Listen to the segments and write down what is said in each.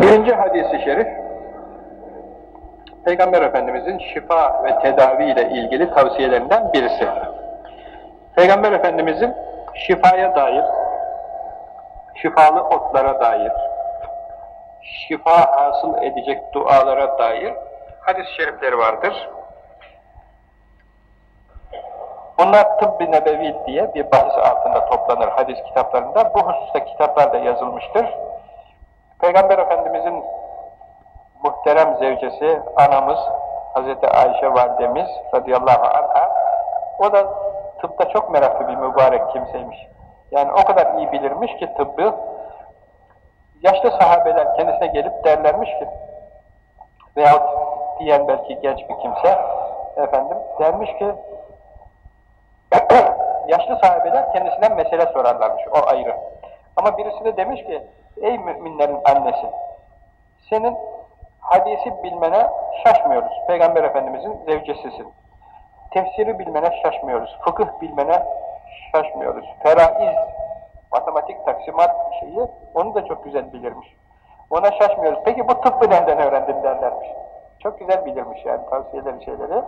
Birinci hadisi şerif, Peygamber Efendimizin şifa ve tedavi ile ilgili tavsiyelerinden birisi. Peygamber Efendimizin şifaya dair, şifalı otlara dair, şifa hasıl edecek dualara dair hadis-i şerifleri vardır. Bunlar tıbbi nebevi diye bir bahis altında toplanır hadis kitaplarında. Bu hususta kitaplar da yazılmıştır. Peygamber Efendimizin muhterem zevcesi, anamız, Hazreti Ayşe validemiz radıyallahu anha, o da tıpta çok meraklı bir mübarek kimseymiş. Yani o kadar iyi bilirmiş ki tıbbı, yaşlı sahabeler kendisine gelip derlermiş ki, veyahut diyen belki genç bir kimse, efendim, dermiş ki, yaşlı sahabeler kendisinden mesele sorarlarmış, o ayrı. Ama birisi de demiş ki, ey müminlerin annesi, senin hadisi bilmene şaşmıyoruz. Peygamber Efendimizin zevcesisin. Tefsiri bilmene şaşmıyoruz. Fıkıh bilmene şaşmıyoruz. Feraiz, matematik taksimat şeyi, onu da çok güzel bilirmiş. Ona şaşmıyoruz. Peki bu tıbbı nereden öğrendin derlermiş. Çok güzel bilirmiş yani tavsiyeleri şeyleri.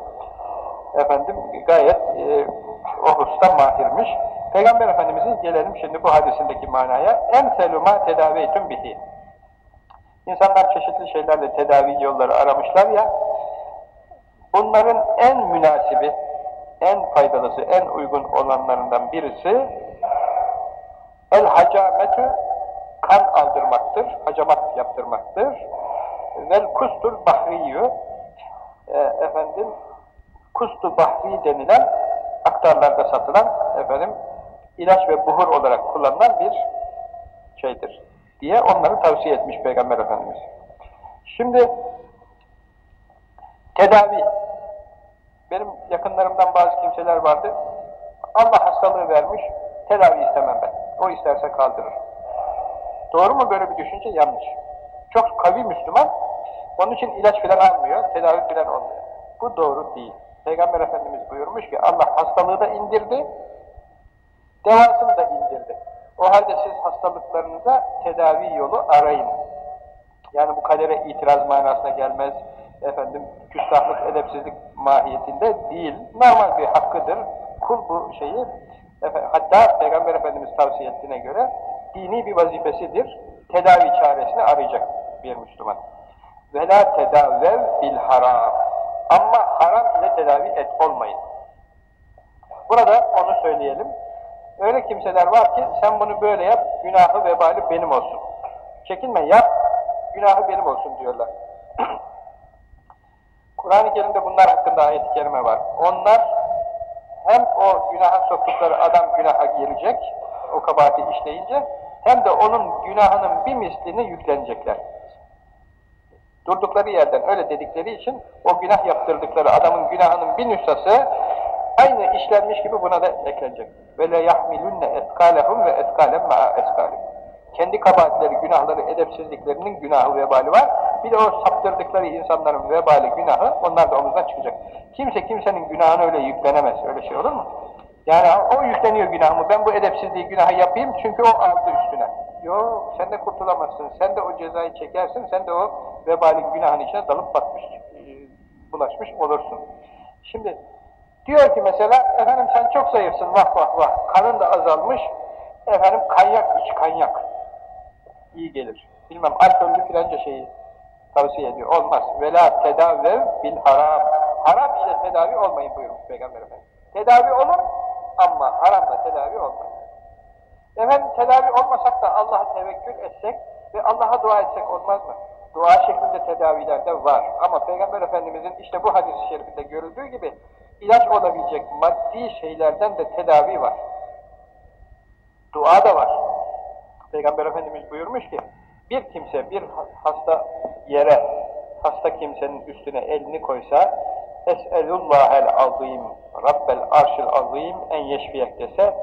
Efendim gayet e, o hususta mahirmiş. Peygamber Efendimiz'in gelelim şimdi bu hadisindeki manaya. En seluma tedaveytüm bihi. İnsanlar çeşitli şeylerle tedavi yolları aramışlar ya, bunların en münasibi, en faydalısı, en uygun olanlarından birisi el hacametü kan aldırmaktır, hacamat yaptırmaktır. Vel kustul bahriyyü e, efendim kustu bahri denilen aktarlarda satılan efendim ilaç ve buhur olarak kullanılan bir şeydir diye onları tavsiye etmiş Peygamber Efendimiz. Şimdi tedavi benim yakınlarımdan bazı kimseler vardı. Allah hastalığı vermiş, tedavi istemem ben. O isterse kaldırır. Doğru mu böyle bir düşünce? Yanlış. Çok kavi Müslüman, onun için ilaç filan almıyor, tedavi filan olmuyor. Bu doğru değil. Peygamber Efendimiz buyurmuş ki Allah hastalığı da indirdi, devasını da indirdi. O halde siz hastalıklarınıza tedavi yolu arayın. Yani bu kadere itiraz manasına gelmez. Efendim, küstahlık, edepsizlik mahiyetinde değil. Normal bir hakkıdır. Kul bu şeyi, efendim, hatta Peygamber Efendimiz tavsiye ettiğine göre dini bir vazifesidir. Tedavi çaresini arayacak bir Müslüman. La tedavvel bil haram. Ama haram ile tedavi et olmayın. Burada onu söyleyelim. Öyle kimseler var ki sen bunu böyle yap, günahı vebali benim olsun. Çekinme yap, günahı benim olsun diyorlar. Kur'an-ı Kerim'de bunlar hakkında ayet-i kerime var. Onlar hem o günaha soktukları adam günaha girecek, o kabahati işleyince, hem de onun günahının bir mislini yüklenecekler. Durdukları yerden öyle dedikleri için o günah yaptırdıkları adamın günahının bir nüshası aynı işlenmiş gibi buna da eklenecek. Ve le yahmilunne etkalehum ve etkalen ma'a etkalim. Kendi kabahatleri, günahları, edepsizliklerinin günahı vebali var. Bir de o saptırdıkları insanların vebali, günahı onlar da omuzdan çıkacak. Kimse kimsenin günahını öyle yüklenemez. Öyle şey olur mu? Yani o yükleniyor günahımı. Ben bu edepsizliği günahı yapayım çünkü o aldı üstüne. Yok, sen de kurtulamazsın. Sen de o cezayı çekersin. Sen de o vebalin günahın içine dalıp batmış, bulaşmış olursun. Şimdi Diyor ki mesela, efendim sen çok zayıfsın, vah vah vah, kanın da azalmış, efendim kanyak iç, kanyak. İyi gelir. Bilmem, alkollü filanca şeyi tavsiye ediyor. Olmaz. Vela tedavev bil haram. Haram ile tedavi olmayın buyurmuş Peygamber Efendimiz. Tedavi olun ama haramla tedavi olmayın. Efendim tedavi olmasak da Allah'a tevekkül etsek ve Allah'a dua etsek olmaz mı? Dua şeklinde tedaviler de var. Ama Peygamber Efendimizin işte bu hadis-i şerifinde görüldüğü gibi ilaç olabilecek maddi şeylerden de tedavi var. Dua da var. Peygamber Efendimiz buyurmuş ki, bir kimse bir hasta yere, hasta kimsenin üstüne elini koysa, Es'elullahel azim, Rabbel arşil azim en yeşfiyek dese,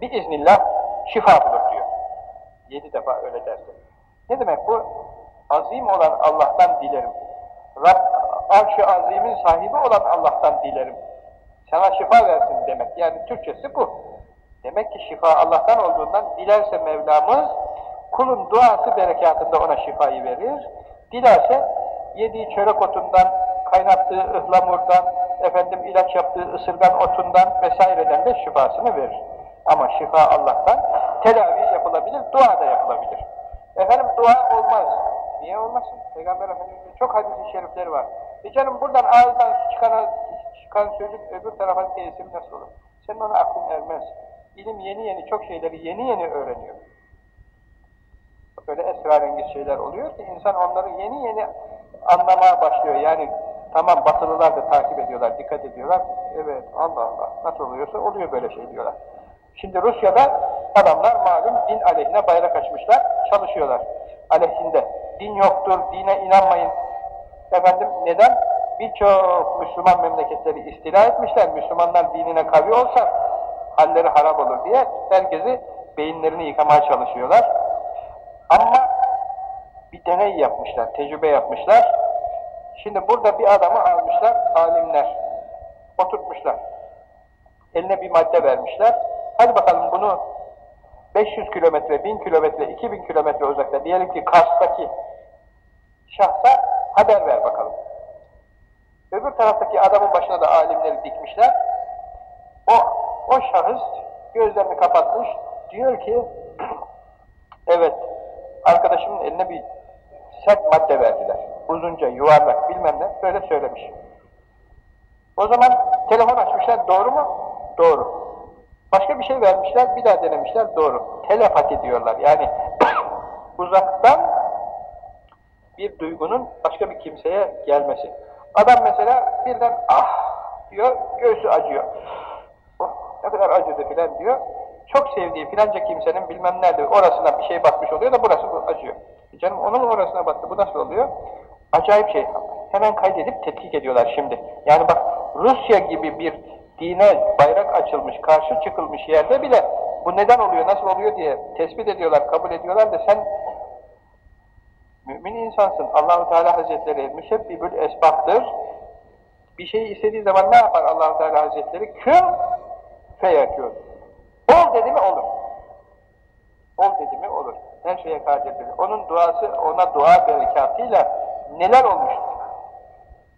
biiznillah şifa bulur diyor. Yedi defa öyle derse. Ne demek bu? Azim olan Allah'tan dilerim. Rab, arş-ı azimin sahibi olan Allah'tan dilerim sana şifa versin demek. Yani Türkçesi bu. Demek ki şifa Allah'tan olduğundan dilerse Mevlamız kulun duası berekatında ona şifayı verir. Dilerse yediği çörek otundan, kaynattığı ıhlamurdan, efendim ilaç yaptığı ısırgan otundan vesaireden de şifasını verir. Ama şifa Allah'tan. Tedavi yapılabilir, dua da yapılabilir. Efendim dua olmaz. Niye olmasın? Peygamber Efendimiz'in çok hadis-i şerifleri var. E canım buradan ağızdan çıkan, çıkan sözün öbür tarafa tesiri nasıl olur? Senin ona aklın ermez. İlim yeni yeni çok şeyleri yeni yeni öğreniyor. Böyle esrarengiz şeyler oluyor ki insan onları yeni yeni anlamaya başlıyor. Yani tamam batılılar da takip ediyorlar, dikkat ediyorlar. Evet Allah Allah nasıl oluyorsa oluyor böyle şey diyorlar. Şimdi Rusya'da adamlar malum din aleyhine bayrak açmışlar, çalışıyorlar. Aleyhinde. Din yoktur, dine inanmayın. Efendim neden? Birçok Müslüman memleketleri istila etmişler. Müslümanlar dinine kavi olsa halleri harap olur diye herkesi beyinlerini yıkamaya çalışıyorlar. Ama bir deney yapmışlar, tecrübe yapmışlar. Şimdi burada bir adamı almışlar, alimler. Oturtmuşlar. Eline bir madde vermişler. Hadi bakalım bunu 500 kilometre, 1000 kilometre, 2000 kilometre uzakta diyelim ki Kars'taki şahsa haber ver bakalım. Öbür taraftaki adamın başına da alimleri dikmişler. O, o şahıs gözlerini kapatmış. Diyor ki evet arkadaşımın eline bir sert madde verdiler. Uzunca, yuvarlak bilmem ne böyle söylemiş. O zaman telefon açmışlar. Doğru mu? Doğru. Başka bir şey vermişler. Bir daha denemişler. Doğru. Telepati diyorlar. Yani uzaktan bir duygunun başka bir kimseye gelmesi. Adam mesela birden ah diyor, göğsü acıyor. Oh, ne kadar acıdı filan diyor. Çok sevdiği filanca kimsenin bilmem nerede orasına bir şey batmış oluyor da burası acıyor. E canım onun orasına battı, bu nasıl oluyor? Acayip şey. Hemen kaydedip tetkik ediyorlar şimdi. Yani bak Rusya gibi bir dine bayrak açılmış, karşı çıkılmış yerde bile bu neden oluyor, nasıl oluyor diye tespit ediyorlar, kabul ediyorlar da sen mümin insansın. Allahu Teala Hazretleri müsebbibül esbahtır. Bir şey istediği zaman ne yapar Allahu Teala Hazretleri? Kün feyekûn. Ol dedi mi olur. Ol dedi mi olur. Her şeye kadirdir. Onun duası, ona dua berekatıyla neler olmuştur?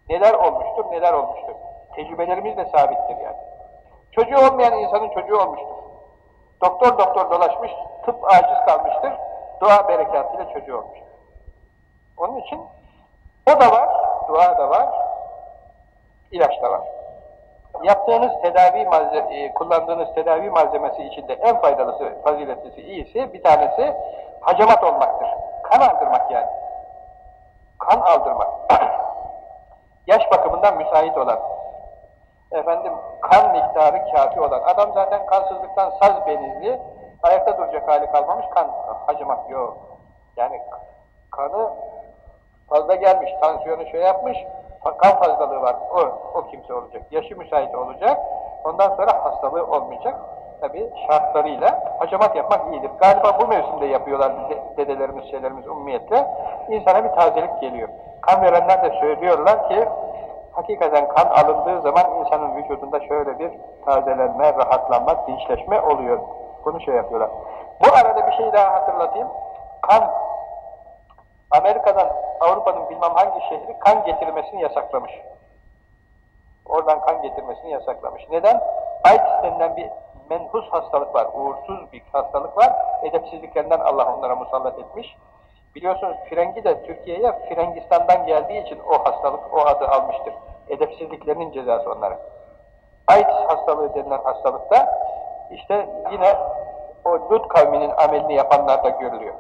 Neler olmuştur, neler olmuştur? Tecrübelerimiz de sabittir yani. Çocuğu olmayan insanın çocuğu olmuştur. Doktor doktor dolaşmış, tıp aciz kalmıştır. Dua berekatıyla çocuğu olmuştur. Onun için o da var, dua da var, ilaç da var. Yaptığınız tedavi malzeme, kullandığınız tedavi malzemesi içinde en faydalısı, faziletlisi, iyisi bir tanesi hacamat olmaktır. Kan aldırmak yani. Kan aldırmak. Yaş bakımından müsait olan, efendim kan miktarı kafi olan, adam zaten kansızlıktan saz benizli, ayakta duracak hali kalmamış, kan hacamat yok. Yani kanı fazla gelmiş, tansiyonu şey yapmış, kan fazlalığı var, o, o kimse olacak. Yaşı müsait olacak, ondan sonra hastalığı olmayacak. Tabi şartlarıyla hacamat yapmak iyidir. Galiba bu mevsimde yapıyorlar dedelerimiz, şeylerimiz umumiyetle. İnsana bir tazelik geliyor. Kan verenler de söylüyorlar ki, hakikaten kan alındığı zaman insanın vücudunda şöyle bir tazelenme, rahatlanma, dinçleşme oluyor. Bunu şey yapıyorlar. Bu arada bir şey daha hatırlatayım. Kan Amerika'dan Avrupa'nın bilmem hangi şehri kan getirmesini yasaklamış. Oradan kan getirmesini yasaklamış. Neden? AIDS denilen bir menhus hastalık var, uğursuz bir hastalık var. Edepsizliklerinden Allah onlara musallat etmiş. Biliyorsunuz Frengi de Türkiye'ye Frengistan'dan geldiği için o hastalık, o adı almıştır. Edepsizliklerinin cezası onlara. AIDS hastalığı denilen hastalıkta işte yine o Lut kavminin amelini yapanlar da görülüyor.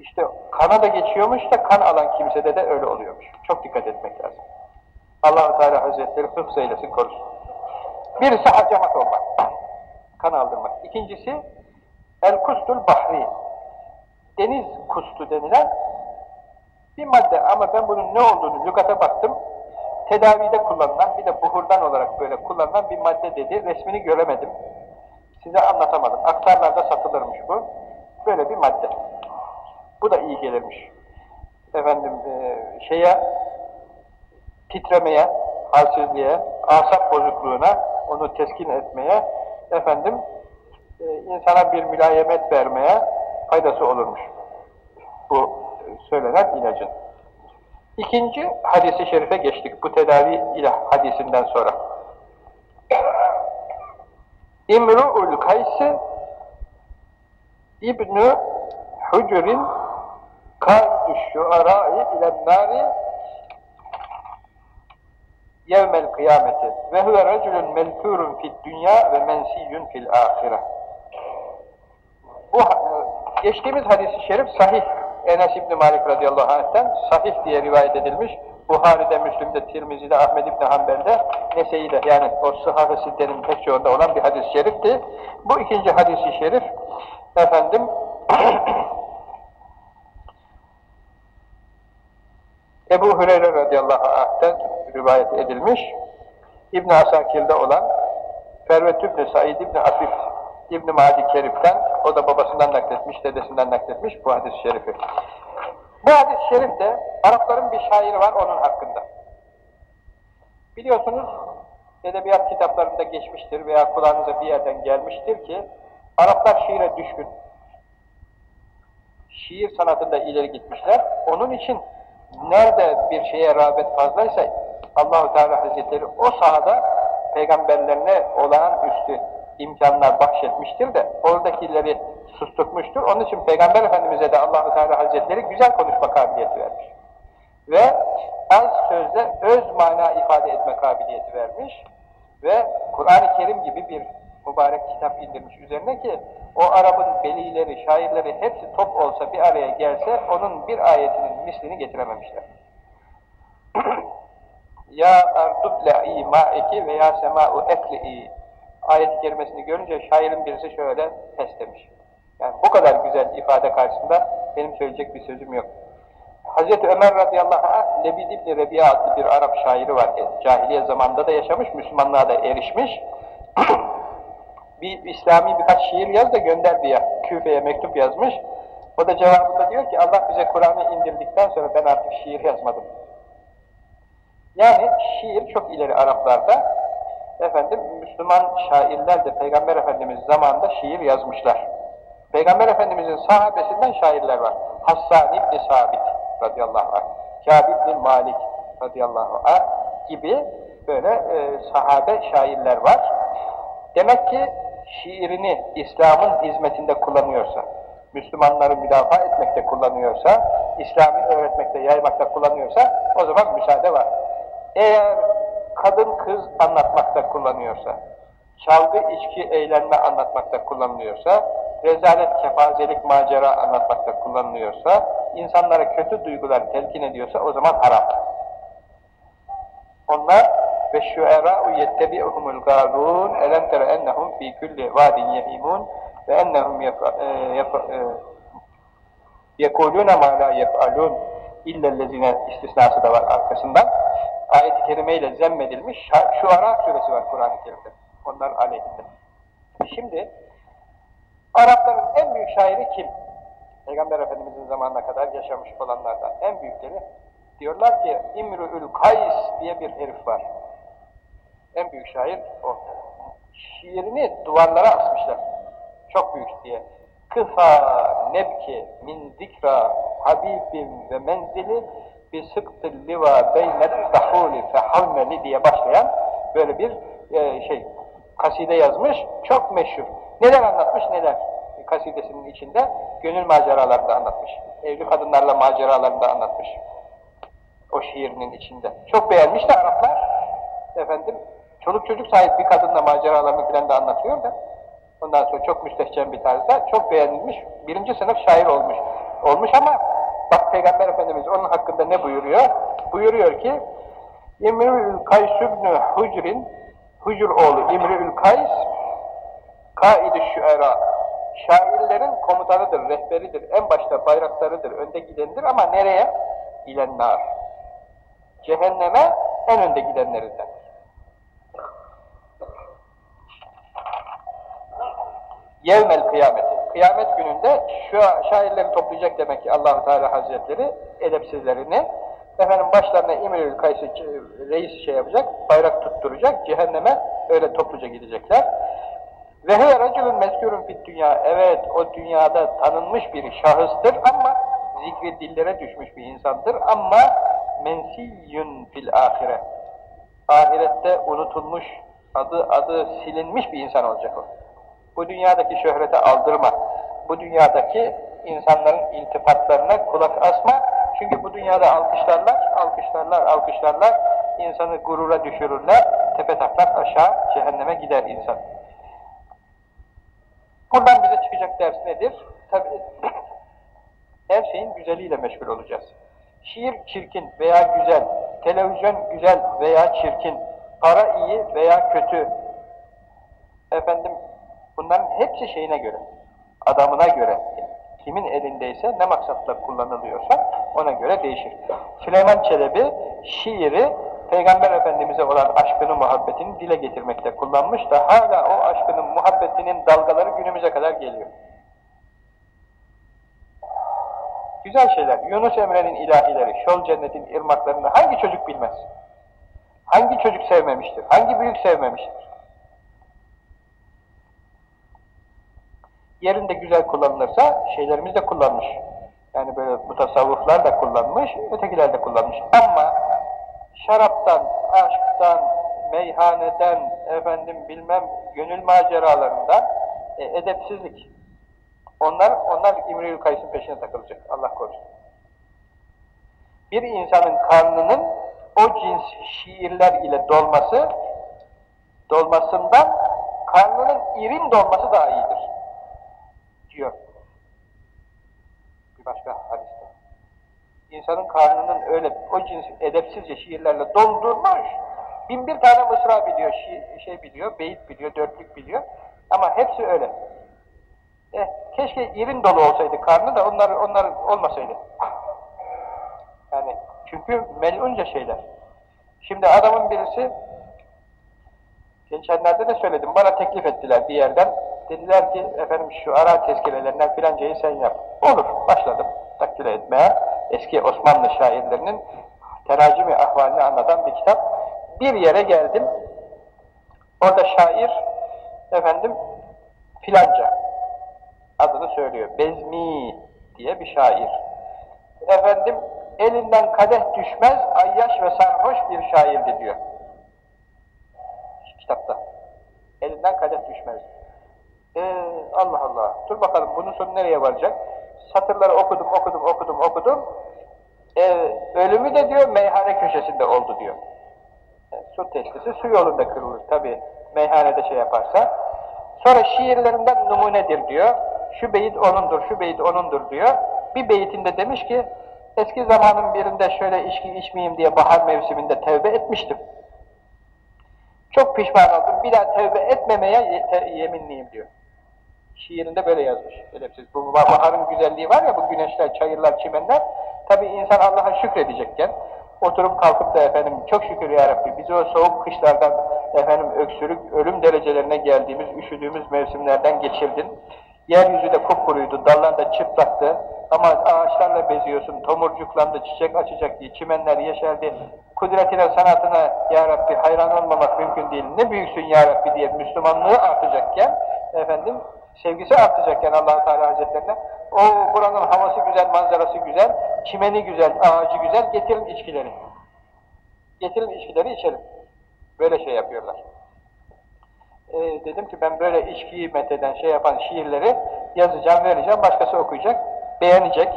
İşte kana da geçiyormuş da kan alan kimsede de öyle oluyormuş. Çok dikkat etmek lazım. allah Teala Hazretleri hıfz eylesin korusun. Birisi hacamat olmak, kan aldırmak. İkincisi el kustul bahri, deniz kustu denilen bir madde ama ben bunun ne olduğunu lügata baktım. Tedavide kullanılan bir de buhurdan olarak böyle kullanılan bir madde dedi. Resmini göremedim. Size anlatamadım. Aktarlarda satılırmış bu. Böyle bir madde. Bu da iyi gelirmiş. Efendim e, şeye titremeye, halsizliğe, asap bozukluğuna, onu teskin etmeye, efendim e, insana bir mülayemet vermeye, faydası olurmuş. Bu söylenen ilacın. İkinci hadisi şerife geçtik bu tedavi ilah hadisinden sonra. İmru'ul Kaysi İbnü Hucur'in kâdü şuarâi ilen nâri yevmel kıyameti ve huve racülün melkûrun fid dünya ve mensiyyün fil ahire. Bu geçtiğimiz hadis-i şerif sahih. Enes İbni Malik radıyallahu anh'ten sahih diye rivayet edilmiş. Buhari'de, Müslim'de, Tirmizi'de, Ahmed İbni Hanbel'de, Nese'yi'de yani o sıhhat-ı sittenin pek çoğunda olan bir hadis-i şerifti. Bu ikinci hadis-i şerif efendim Ebu Hureyre radıyallahu anh'ten rivayet edilmiş. İbn Asakir'de olan Fervet İbni Said İbni Afif İbn Madi Kerif'ten o da babasından nakletmiş, dedesinden nakletmiş bu hadis-i şerifi. Bu hadis-i şerifte Arapların bir şairi var onun hakkında. Biliyorsunuz edebiyat kitaplarında geçmiştir veya kulağınıza bir yerden gelmiştir ki Araplar şiire düşkün. Şiir sanatında ileri gitmişler. Onun için nerede bir şeye rağbet fazlaysa Allahu Teala Hazretleri o sahada peygamberlerine olağanüstü imkanlar bahşetmiştir de oradakileri susturmuştur. Onun için Peygamber Efendimiz'e de Allahu Teala Hazretleri güzel konuşma kabiliyeti vermiş. Ve az sözle öz mana ifade etme kabiliyeti vermiş. Ve Kur'an-ı Kerim gibi bir mübarek kitap indirmiş üzerine ki o Arap'ın belileri, şairleri hepsi top olsa bir araya gelse onun bir ayetinin mislini getirememişler. ya arduble'i ma'eki veya sema'u ekli'i ayet-i görünce şairin birisi şöyle pes demiş. Yani bu kadar güzel ifade karşısında benim söyleyecek bir sözüm yok. Hazreti Ömer radıyallahu anh Lebid İbni Rebiya adlı bir Arap şairi var. Cahiliye zamanında da yaşamış, Müslümanlığa da erişmiş. bir İslami birkaç şiir yaz da gönder diye Küfe'ye mektup yazmış. O da cevabında diyor ki Allah bize Kur'an'ı indirdikten sonra ben artık şiir yazmadım. Yani şiir çok ileri Araplarda. Efendim Müslüman şairler de Peygamber Efendimiz zamanında şiir yazmışlar. Peygamber Efendimizin sahabesinden şairler var. Hassan İbni Sabit radıyallahu anh, Kâb İbni Malik radıyallahu anh gibi böyle e, sahabe şairler var. Demek ki şiirini İslam'ın hizmetinde kullanıyorsa, Müslümanları müdafaa etmekte kullanıyorsa, İslam'ı öğretmekte, yaymakta kullanıyorsa o zaman müsaade var. Eğer kadın kız anlatmakta kullanıyorsa, çalgı, içki, eğlenme anlatmakta kullanılıyorsa, rezalet, kefazelik, macera anlatmakta kullanılıyorsa, insanlara kötü duygular telkin ediyorsa o zaman haram. Onlar ve şuerâ'u yettebi'uhumul gâlûn elem tere ennehum fî külli vâdin yehîmûn ve ennehum yekulûne mâ lâ yef'alûn illellezine istisnası da var arkasından. Ayet-i kerimeyle zemmedilmiş Şuara suresi var Kur'an-ı Kerim'de. Onlar aleyhinde. Şimdi Arapların en büyük şairi kim? Peygamber Efendimiz'in zamanına kadar yaşamış olanlardan en büyükleri. Diyorlar ki İmru'ül Kays diye bir herif var. En büyük şair o. Şiirini duvarlara asmışlar. Çok büyük diye. Kıfa nebki min zikra habibim ve menzili bi sıktı liva beynet dahuli fehavmeli diye başlayan böyle bir e, şey kaside yazmış. Çok meşhur. Neler anlatmış neler kasidesinin içinde gönül maceralarını anlatmış. Evli kadınlarla maceralarını da anlatmış. O şiirinin içinde. Çok beğenmiş de Araplar. Efendim, çoluk çocuk sahip bir kadınla maceralarını filan da anlatıyor da. Ondan sonra çok müstehcen bir tarzda çok beğenilmiş. Birinci sınıf şair olmuş. Olmuş ama bak Peygamber Efendimiz onun hakkında ne buyuruyor? Buyuruyor ki İmrül Kays ibn Hucr'in Hucr oğlu İmrül Kays kaid-i şüera şairlerin komutanıdır, rehberidir, en başta bayraklarıdır, önde gidenidir ama nereye? İlennar. Cehenneme en önde gidenlerinden. Yevmel kıyameti. Kıyamet gününde şu şairleri toplayacak demek ki allah Teala Hazretleri edepsizlerini efendim başlarına İmrül Kaysı reis şey yapacak, bayrak tutturacak, cehenneme öyle topluca gidecekler. Ve huve raculun mezkurun fit dünya. Evet, o dünyada tanınmış bir şahıstır ama zikri dillere düşmüş bir insandır ama mensiyyun fil ahire. Ahirette unutulmuş, adı adı silinmiş bir insan olacak o. Bu dünyadaki şöhrete aldırma. Bu dünyadaki insanların iltifatlarına kulak asma. Çünkü bu dünyada alkışlarlar, alkışlarlar, alkışlarlar. insanı gurura düşürürler. Tepe taklak aşağı cehenneme gider insan. Buradan bize çıkacak ders nedir? Tabii her şeyin güzeliyle meşgul olacağız. Şiir çirkin veya güzel, televizyon güzel veya çirkin, para iyi veya kötü. Efendim bunların hepsi şeyine göre, adamına göre, kimin elindeyse ne maksatla kullanılıyorsa ona göre değişir. Süleyman Çelebi şiiri Peygamber Efendimiz'e olan aşkını, muhabbetini dile getirmekte kullanmış da hala o aşkının, muhabbetinin dalgaları günümüze kadar geliyor. Güzel şeyler. Yunus Emre'nin ilahileri, Şol Cennet'in ırmaklarını hangi çocuk bilmez? Hangi çocuk sevmemiştir? Hangi büyük sevmemiştir? Yerinde güzel kullanılırsa şeylerimiz de kullanmış. Yani böyle mutasavvıflar da kullanmış, ötekiler de kullanmış. Ama şaraptan, aşktan, meyhaneden, efendim bilmem gönül maceralarından e, edepsizlik. Onlar, onlar İmri-ül Kays'ın peşine takılacak. Allah korusun. Bir insanın karnının o cins şiirler ile dolması, dolmasından karnının irin dolması daha iyidir. Diyor. Bir başka hadiste. İnsanın karnının öyle o cins edepsizce şiirlerle doldurmuş, bin bir tane mısra biliyor, şey biliyor, beyit biliyor, dörtlük biliyor. Ama hepsi öyle. Eh, keşke irin dolu olsaydı karnı da onlar, onlar olmasaydı. Yani çünkü melunca şeyler. Şimdi adamın birisi geçenlerde de söyledim, bana teklif ettiler bir yerden. Dediler ki efendim şu ara tezkirelerinden filancayı sen yap. Olur, başladım takdir etmeye. Eski Osmanlı şairlerinin teracimi ahvalini anlatan bir kitap. Bir yere geldim. Orada şair efendim filanca adını söylüyor. Bezmi diye bir şair. Efendim elinden kadeh düşmez, ayyaş ve sarhoş bir şairdi diyor. Kitapta. Elinden kadeh düşmez. Ee, Allah Allah. Dur bakalım bunun sonu nereye varacak? Satırları okudum, okudum, okudum, okudum. Ee, ölümü de diyor meyhane köşesinde oldu diyor. Yani e, su testisi su yolunda kırılır tabi meyhanede şey yaparsa. Sonra şiirlerinden numunedir diyor. Şu beyit onundur, şu beyit onundur diyor. Bir beyitinde demiş ki eski zamanın birinde şöyle içki içmeyeyim diye bahar mevsiminde tevbe etmiştim. Çok pişman oldum. Bir daha tevbe etmemeye yeminliyim diyor. Şiirinde böyle yazmış. Edepsiz. Bu baharın güzelliği var ya bu güneşler, çayırlar, çimenler. Tabi insan Allah'a şükredecekken oturup kalkıp da efendim çok şükür ya Rabbi bizi o soğuk kışlardan efendim öksürük, ölüm derecelerine geldiğimiz, üşüdüğümüz mevsimlerden geçirdin. Yeryüzü de kupkuruydu, dallar da çıplaktı. Ama ağaçlarla beziyorsun, tomurcuklandı, çiçek açacak diye, çimenler yeşerdi. Kudretine, sanatına Ya Rabbi hayran olmamak mümkün değil. Ne büyüksün Ya Rabbi diye Müslümanlığı artacakken, efendim, sevgisi artacakken allah Teala Hazretlerine, o buranın havası güzel, manzarası güzel, çimeni güzel, ağacı güzel, getirin içkileri. Getirin içkileri içelim. Böyle şey yapıyorlar e, dedim ki ben böyle içkiyi metheden şey yapan şiirleri yazacağım, vereceğim, başkası okuyacak, beğenecek.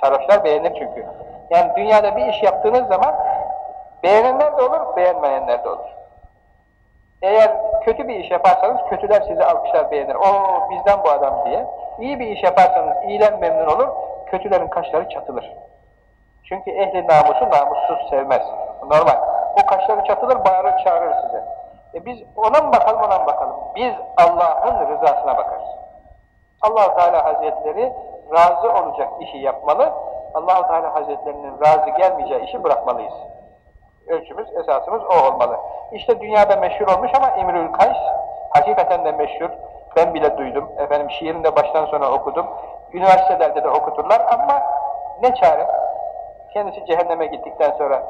Sarhoşlar beğenir çünkü. Yani dünyada bir iş yaptığınız zaman beğenenler de olur, beğenmeyenler de olur. Eğer kötü bir iş yaparsanız kötüler sizi alkışlar beğenir. O bizden bu adam diye. İyi bir iş yaparsanız iyiler memnun olur, kötülerin kaşları çatılır. Çünkü ehli namusu namussuz sevmez. Normal. O kaşları çatılır, bağırır, çağırır size. E biz ona mı bakalım, ona mı bakalım? Biz Allah'ın rızasına bakarız. allah Teala Hazretleri razı olacak işi yapmalı, allah Teala Hazretlerinin razı gelmeyeceği işi bırakmalıyız Ölçümüz, esasımız o olmalı. İşte dünyada meşhur olmuş ama İmrül Kays, hakikaten de meşhur. Ben bile duydum. Efendim şiirini de baştan sona okudum. Üniversitelerde de okuturlar ama ne çare? Kendisi cehenneme gittikten sonra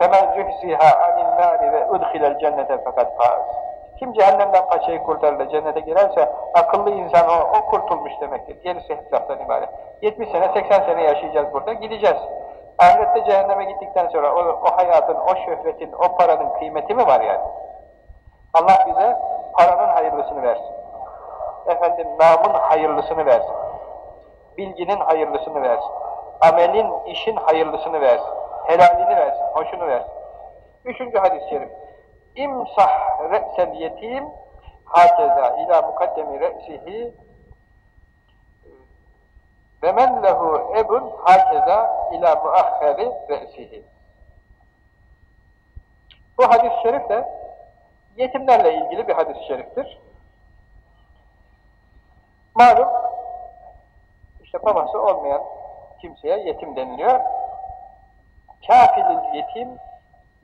فَمَنْ زُحْزِهَا عَنِ النَّارِ وَاُدْخِلَ الْجَنَّةَ فَقَدْ فَازِ Kim cehennemden paçayı kurtarır cennete girerse akıllı insan o, o kurtulmuş demektir. Gerisi hep laftan ibaret. 70 sene 80 sene yaşayacağız burada gideceğiz. Ahirette cehenneme gittikten sonra o, o hayatın, o şöhretin, o paranın kıymeti mi var yani? Allah bize paranın hayırlısını versin. Efendim namın hayırlısını versin. Bilginin hayırlısını versin. Amelin, işin hayırlısını versin. Helalini versin, hoşunu versin. Üçüncü hadis-i şerif. İmsah re'sel yetim hakeza ila mukaddemi re'sihi ve men lehu ebun hakeza ila muahheri re'sihi. Bu hadis-i şerif de yetimlerle ilgili bir hadis-i şeriftir. Malum işte babası olmayan kimseye yetim deniliyor. Kafilil yetim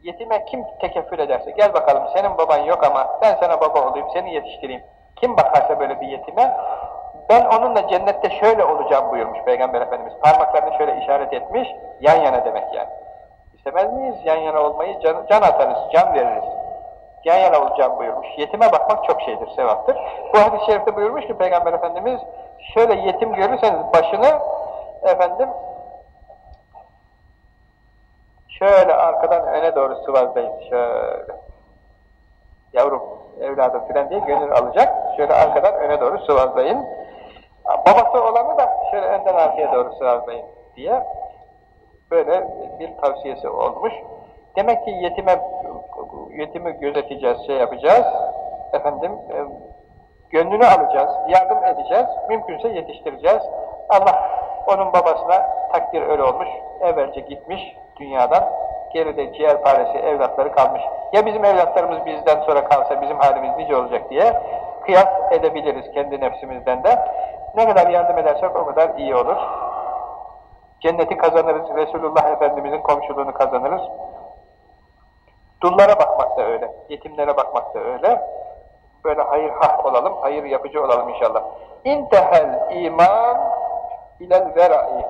Yetime kim tekeffül ederse, gel bakalım senin baban yok ama ben sana baba olayım, seni yetiştireyim. Kim bakarsa böyle bir yetime, ben onunla cennette şöyle olacağım buyurmuş Peygamber Efendimiz. Parmaklarını şöyle işaret etmiş, yan yana demek yani. İstemez miyiz yan yana olmayı? Can, can atarız, can veririz. Yan yana olacağım buyurmuş. Yetime bakmak çok şeydir, sevaptır. Bu hadis-i şerifte buyurmuş ki Peygamber Efendimiz, şöyle yetim görürseniz başını, efendim, Şöyle arkadan öne doğru sıvazlayın. Şöyle. Yavrum, evladım filan diye gönül alacak. Şöyle arkadan öne doğru sıvazlayın. Babası olanı da şöyle önden arkaya doğru sıvazlayın diye böyle bir tavsiyesi olmuş. Demek ki yetime yetimi gözeteceğiz, şey yapacağız. Efendim, e, gönlünü alacağız, yardım edeceğiz. Mümkünse yetiştireceğiz. Allah onun babasına takdir öyle olmuş. Evvelce gitmiş, dünyadan geride ciğer paresi evlatları kalmış. Ya bizim evlatlarımız bizden sonra kalsa bizim halimiz nice olacak diye kıyas edebiliriz kendi nefsimizden de. Ne kadar yardım edersek o kadar iyi olur. Cenneti kazanırız, Resulullah Efendimizin komşuluğunu kazanırız. Dullara bakmak da öyle, yetimlere bakmak da öyle. Böyle hayır hah olalım, hayır yapıcı olalım inşallah. İntehel iman ilel vera'i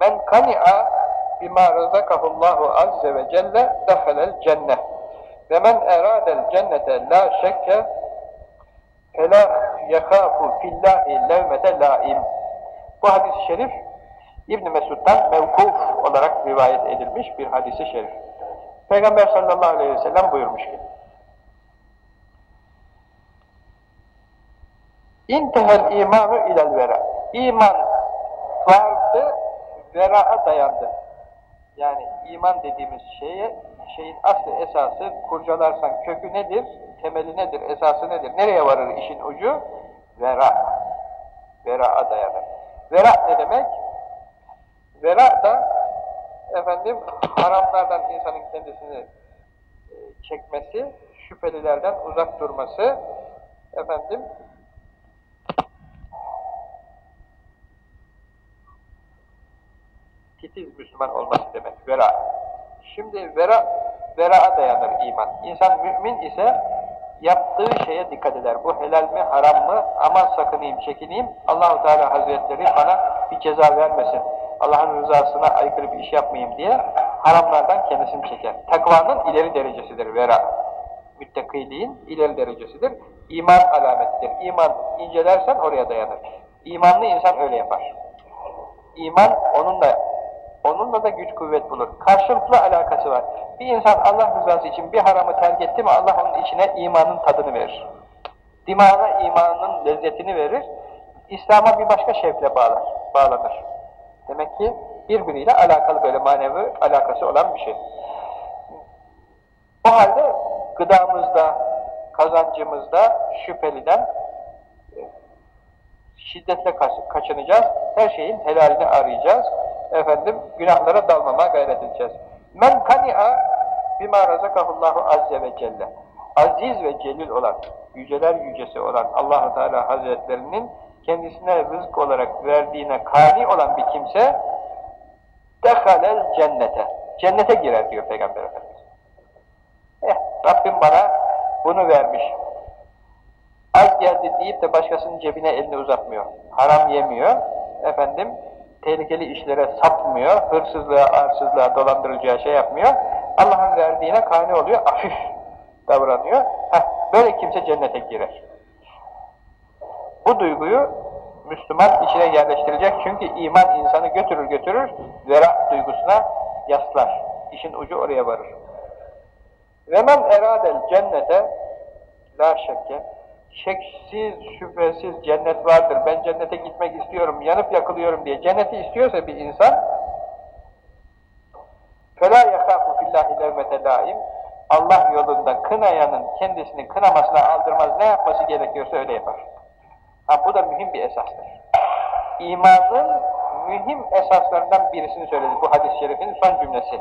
Men kani'a bima razakahullahu azze ve celle dehalel cennet. Ve men eradel cennete la şekke fela yekâfu fillahi levmete laim. Bu hadis-i şerif İbn Mesud'dan mevkuf olarak rivayet edilmiş bir hadis-i şerif. Peygamber sallallahu aleyhi ve sellem buyurmuş ki İntehel imanu ilel vera. İman vardı vera'a dayandı. Yani iman dediğimiz şeye, şeyin aslı esası kurcalarsan kökü nedir, temeli nedir, esası nedir, nereye varır işin ucu? Vera. Vera'a dayanır. Vera ne demek? Vera da efendim haramlardan insanın kendisini e, çekmesi, şüphelilerden uzak durması, efendim titiz Müslüman olması demek. Vera. Şimdi vera, vera'a dayanır iman. İnsan mümin ise yaptığı şeye dikkat eder. Bu helal mi, haram mı? Aman sakınayım, çekineyim. Allahu Teala Hazretleri bana bir ceza vermesin. Allah'ın rızasına aykırı bir iş yapmayayım diye haramlardan kendisini çeker. Takvanın ileri derecesidir vera. Müttakiliğin ileri derecesidir. İman alamettir. İman incelersen oraya dayanır. İmanlı insan öyle yapar. İman onunla Onunla da güç kuvvet bulur. Karşılıklı alakası var. Bir insan Allah rızası için bir haramı terk etti mi Allah onun içine imanın tadını verir. Dimağına imanın lezzetini verir. İslam'a bir başka şevkle bağlar, bağlanır. Demek ki birbiriyle alakalı böyle manevi alakası olan bir şey. O halde gıdamızda, kazancımızda şüpheliden şiddetle kaçınacağız. Her şeyin helalini arayacağız efendim günahlara dalmama gayret edeceğiz. Men kani'a bima razakahullahu azze ve celle. Aziz ve celil olan, yüceler yücesi olan Allahu Teala Hazretlerinin kendisine rızık olarak verdiğine kani olan bir kimse dehalel cennete. Cennete girer diyor Peygamber Efendimiz. Eh, Rabbim bana bunu vermiş. Az geldi deyip de başkasının cebine elini uzatmıyor. Haram yemiyor. Efendim, tehlikeli işlere sapmıyor, hırsızlığa, arsızlığa, dolandırıcıya şey yapmıyor. Allah'ın verdiğine kani oluyor, afif. davranıyor. Heh, böyle kimse cennete girer. Bu duyguyu Müslüman içine yerleştirecek. Çünkü iman insanı götürür götürür, vera duygusuna yaslar. İşin ucu oraya varır. Ve men eradel cennete la şeksiz, şüphesiz cennet vardır. Ben cennete gitmek istiyorum, yanıp yakılıyorum diye cenneti istiyorsa bir insan فَلَا يَخَافُ فِي اللّٰهِ لَوْمَةَ لَائِمٍ Allah yolunda kınayanın kendisini kınamasına aldırmaz, ne yapması gerekiyorsa öyle yapar. Ha, bu da mühim bir esastır. İmanın mühim esaslarından birisini söyledi bu hadis-i şerifin son cümlesi.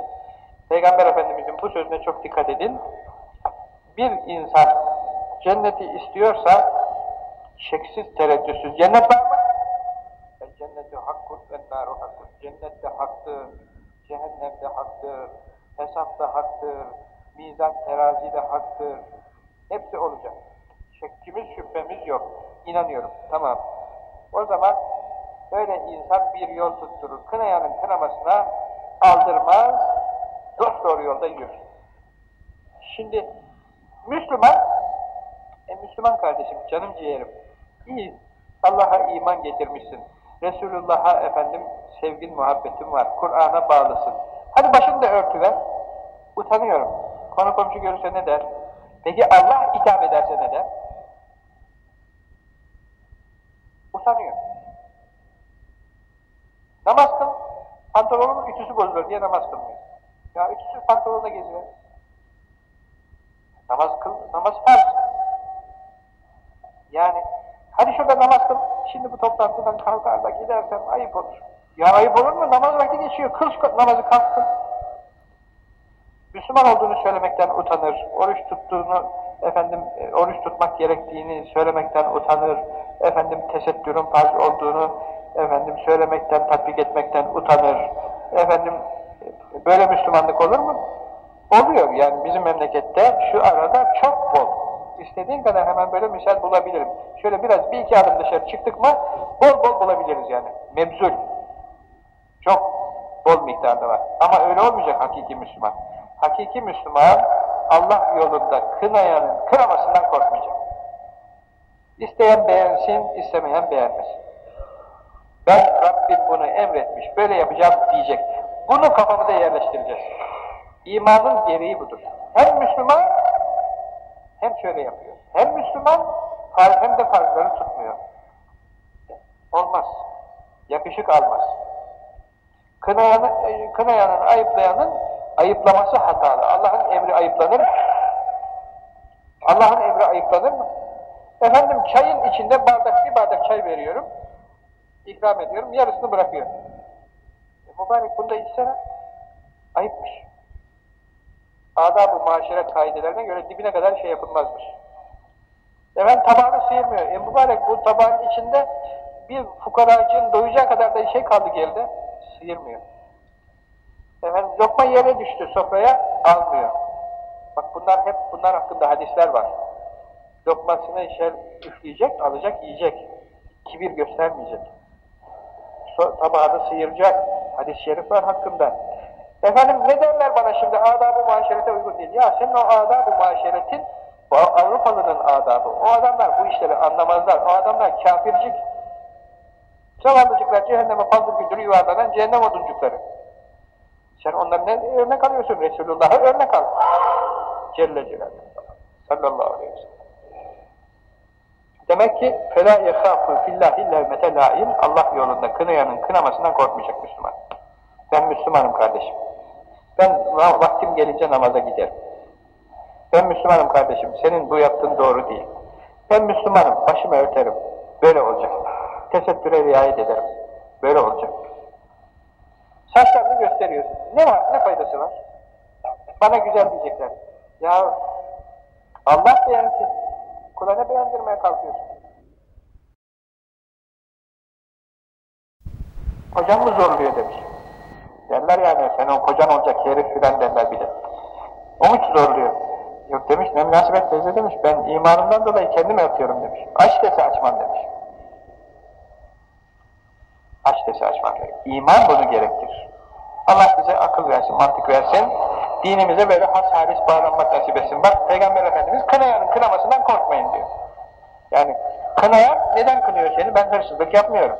Peygamber Efendimizin bu sözüne çok dikkat edin. Bir insan cenneti istiyorsa şeksiz, tereddütsüz cennet var mı? El cenneti hakkun ve naru hakkun. Cennet de haktır, cehennem haktır, hesap haktır, mizan terazi de haktır. Hepsi olacak. Şekkimiz, şüphemiz yok. İnanıyorum. Tamam. O zaman böyle insan bir yol tutturur. Kınayanın kınamasına aldırmaz, dost doğru yolda yürür. Şimdi Müslüman, Müslüman kardeşim, canım ciğerim, iyi, Allah'a iman getirmişsin. Resulullah'a efendim sevgin, muhabbetin var. Kur'an'a bağlısın. Hadi başını da örtüver. Utanıyorum. Konu komşu görürse ne der? Peki Allah hitap ederse ne der? Utanıyor. Namaz kıl, pantolonun ütüsü bozulur diye namaz kılmıyor. Ya ütüsüz pantolonla geziyor. Namaz kıl, namaz farz. Yani, hadi şurada namaz kıl, şimdi bu toplantıdan kalkar da gidersen ayıp olur. Ya ayıp olur mu? Namaz vakti geçiyor, kıl namazı kalk. Müslüman olduğunu söylemekten utanır, oruç tuttuğunu, efendim e, oruç tutmak gerektiğini söylemekten utanır, efendim tesettürün farz olduğunu efendim söylemekten, tatbik etmekten utanır, efendim e, böyle Müslümanlık olur mu? Oluyor yani bizim memlekette şu arada çok bol. İstediğin kadar hemen böyle misal bulabilirim. Şöyle biraz bir iki adım dışarı çıktık mı bol bol bulabiliriz yani. Mebzul. Çok bol miktarda var. Ama öyle olmayacak hakiki Müslüman. Hakiki Müslüman Allah yolunda kınayanın kınamasından korkmayacak. İsteyen beğensin, istemeyen beğenmesin. Ben Rabbim bunu emretmiş, böyle yapacağım diyecek. Bunu kafamıza yerleştireceğiz. İmanın gereği budur. Hem Müslüman hem şöyle yapıyor. Hem Müslüman hem de farzları tutmuyor. Olmaz. Yakışık almaz. Kınayanın, e, kınayanın ayıplayanın ayıplaması hatalı. Allah'ın emri ayıplanır? Allah'ın emri ayıplanır mı? Efendim çayın içinde bardak bir bardak çay veriyorum. ikram ediyorum. Yarısını bırakıyor. E, mübarek bunu da içsene. Ayıpmış. Adab-ı maşeret kaidelerine göre dibine kadar şey yapılmazmış. Efendim tabağını sıyırmıyor. E mübarek bu tabağın içinde bir fukaracının doyacağı kadar da şey kaldı geride. Sıyırmıyor. Efendim lokma yere düştü sofraya almıyor. Bak bunlar hep bunlar hakkında hadisler var. Lokmasını şer üfleyecek, alacak, yiyecek. Kibir göstermeyecek. So, tabağını sıyıracak. Hadis-i şerif var hakkında. Efendim ne derler bana şimdi adab-ı muaşerete uygun değil. Ya senin o adab-ı muaşeretin o Avrupalı'nın adabı. O adamlar bu işleri anlamazlar. O adamlar kafircik. Zavallıcıklar cehenneme paldır güldür yuvarlanan cehennem oduncukları. Sen onların ne örnek alıyorsun? Resulullah'a örnek al. Celle Celaluhu. Sallallahu aleyhi ve sellem. Demek ki فَلَا يَخَافُ فِي اللّٰهِ لَوْمَةَ لَائِمْ Allah yolunda kınayanın kınamasından korkmayacak Müslüman. Ben Müslümanım kardeşim. Ben vaktim gelince namaza giderim. Ben Müslümanım kardeşim. Senin bu yaptığın doğru değil. Ben Müslümanım. Başımı örterim. Böyle olacak. Tesettüre riayet ederim. Böyle olacak. Saçlarını gösteriyorsun. Ne var? Ne faydası var? Bana güzel diyecekler. Ya Allah beğensin. Kula beğendirmeye kalkıyorsun? Hocam mı zorluyor demiş. Derler yani sen o kocan olacak herif filan derler bir de. O mu zorluyor? Yok demiş ne münasebet teyze demiş ben imanımdan dolayı kendim atıyorum demiş. Aç dese açmam demiş. Aç dese açmam gerek. İman bunu gerektirir. Allah bize akıl versin, mantık versin. dinimize böyle has halis bağlanmak nasip etsin. Bak Peygamber Efendimiz kınayanın kınamasından korkmayın diyor. Yani kınayan neden kınıyor seni? Ben hırsızlık yapmıyorum.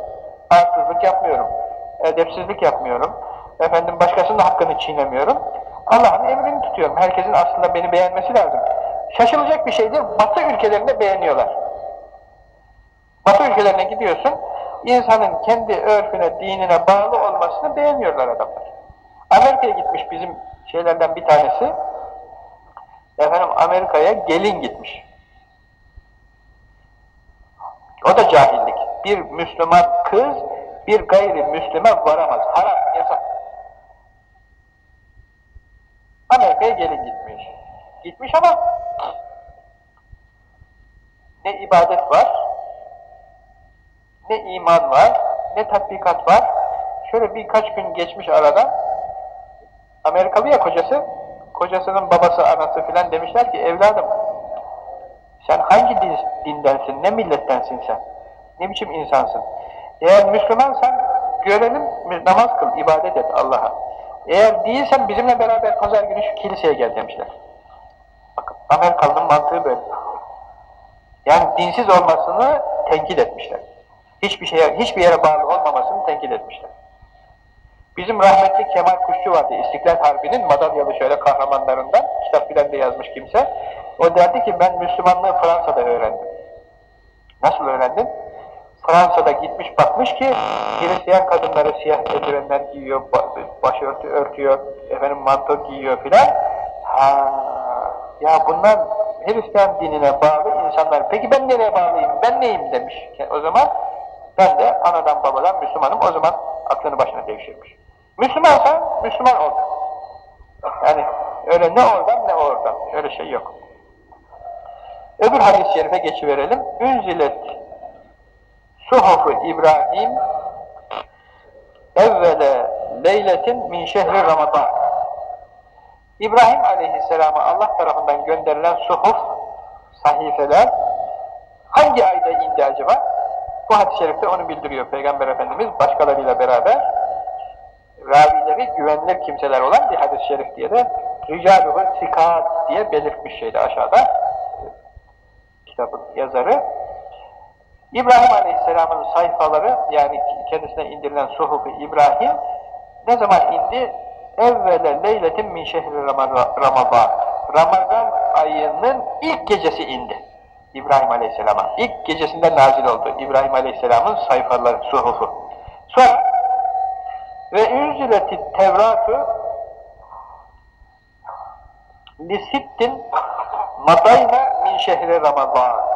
Arsızlık yapmıyorum. Edepsizlik yapmıyorum. Efendim başkasının hakkını çiğnemiyorum. Allah'ın emrini tutuyorum. Herkesin aslında beni beğenmesi lazım. Şaşılacak bir şeydir. Batı ülkelerinde beğeniyorlar. Batı ülkelerine gidiyorsun, insanın kendi örfüne, dinine bağlı olmasını beğeniyorlar adamlar. Amerika'ya gitmiş bizim şeylerden bir tanesi, efendim Amerika'ya gelin gitmiş. O da cahillik. Bir Müslüman kız, bir gayri Müslüme varamaz. Haram, Amerika'ya gelin gitmiş. Gitmiş ama ne ibadet var, ne iman var, ne tatbikat var. Şöyle birkaç gün geçmiş arada, Amerikalı ya kocası, kocasının babası, anası filan demişler ki, evladım, sen hangi din, dindensin, ne millettensin sen, ne biçim insansın? Eğer Müslümansan, görelim, namaz kıl, ibadet et Allah'a. Eğer değilsen bizimle beraber pazar günü şu kiliseye gel demişler. Bakın, Amerikalı'nın mantığı böyle. Yani dinsiz olmasını tenkit etmişler hiçbir şeye, hiçbir yere bağlı olmamasını tenkit etmişler. Bizim rahmetli Kemal Kuşçu vardı İstiklal Harbi'nin madalyalı şöyle kahramanlarından, kitap bilen de yazmış kimse. O derdi ki ben Müslümanlığı Fransa'da öğrendim. Nasıl öğrendin? Fransa'da gitmiş bakmış ki Hristiyan kadınları siyah eldivenler giyiyor, başörtü örtüyor, efendim manto giyiyor filan. Ha, ya bunlar Hristiyan dinine bağlı insanlar. Peki ben nereye bağlıyım? Ben neyim demiş. O zaman ben de anadan babadan Müslümanım. O zaman aklını başına devşirmiş. Müslümansa Müslüman ol. Yani öyle ne oradan ne oradan. Öyle şey yok. Öbür hadis-i şerife geçiverelim. Ünzilet suhufu İbrahim evvele leyletin min şehri Ramazan. İbrahim aleyhisselama Allah tarafından gönderilen suhuf, sahifeler hangi ayda indi acaba? Bu hadis-i şerifte onu bildiriyor Peygamber Efendimiz başkalarıyla beraber. Ravileri güvenilir kimseler olan bir hadis-i şerif diye de Ricaluhu Sikat diye belirtmiş şeydi aşağıda kitabın yazarı. İbrahim Aleyhisselam'ın sayfaları yani kendisine indirilen suhufu İbrahim ne zaman indi? Evvele leyletin min şehri Ramazan. Ramazan ayının ilk gecesi indi. İbrahim Aleyhisselam'a. İlk gecesinde nazil oldu. İbrahim Aleyhisselam'ın sayfaları, suhufu. Sonra ve ünzületi Tevrat'u lisittin madayna min şehri Ramazan.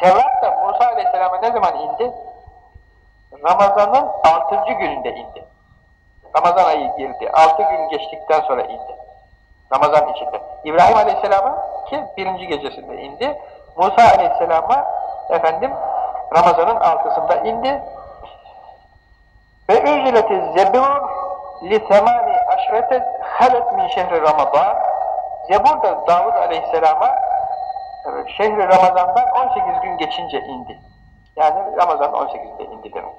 Tevrat da Musa Aleyhisselam'a ne zaman indi? Ramazan'ın altıncı gününde indi. Ramazan ayı girdi. Altı gün geçtikten sonra indi. Ramazan içinde. İbrahim Aleyhisselam'a ki birinci gecesinde indi. Musa aleyhisselama efendim Ramazan'ın altısında indi ve üzületi zebur li semani aşrete halet min şehri Ramazan Zebur da Davud aleyhisselama şehri Ramazan'dan 18 gün geçince indi. Yani Ramazan 18'de indi demek.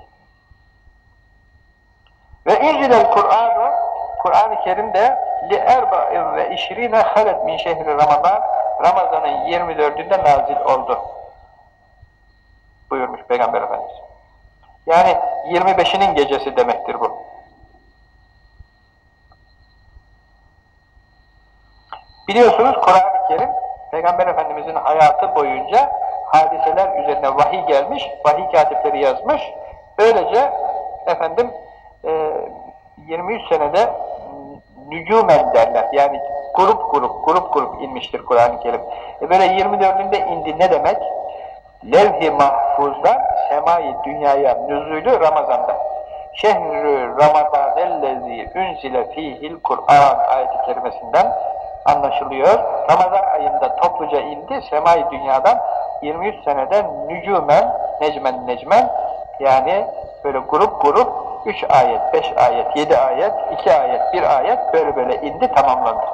Ve inzilel Kur'an'ı Kur'an-ı Kerim'de li erba'in ve işrine halet min şehri Ramazan Ramazan'ın 24'ünde nazil oldu. Buyurmuş Peygamber Efendimiz. Yani 25'inin gecesi demektir bu. Biliyorsunuz Kur'an-ı Kerim Peygamber Efendimizin hayatı boyunca hadiseler üzerine vahiy gelmiş, vahiy katipleri yazmış. Böylece efendim 23 senede nücumen derler. Yani grup grup, grup grup inmiştir Kur'an-ı Kerim. E böyle 24'ünde indi ne demek? Levh-i mahfuzdan semai dünyaya nüzulü Ramazan'da. Şehrü Ramazanellezi ünzile fihil Kur'an ayeti kerimesinden anlaşılıyor. Ramazan ayında topluca indi semai dünyadan 23 senede nücumen, necmen necmen yani böyle grup grup 3 ayet, 5 ayet, 7 ayet, 2 ayet, 1 ayet böyle böyle indi tamamlandı.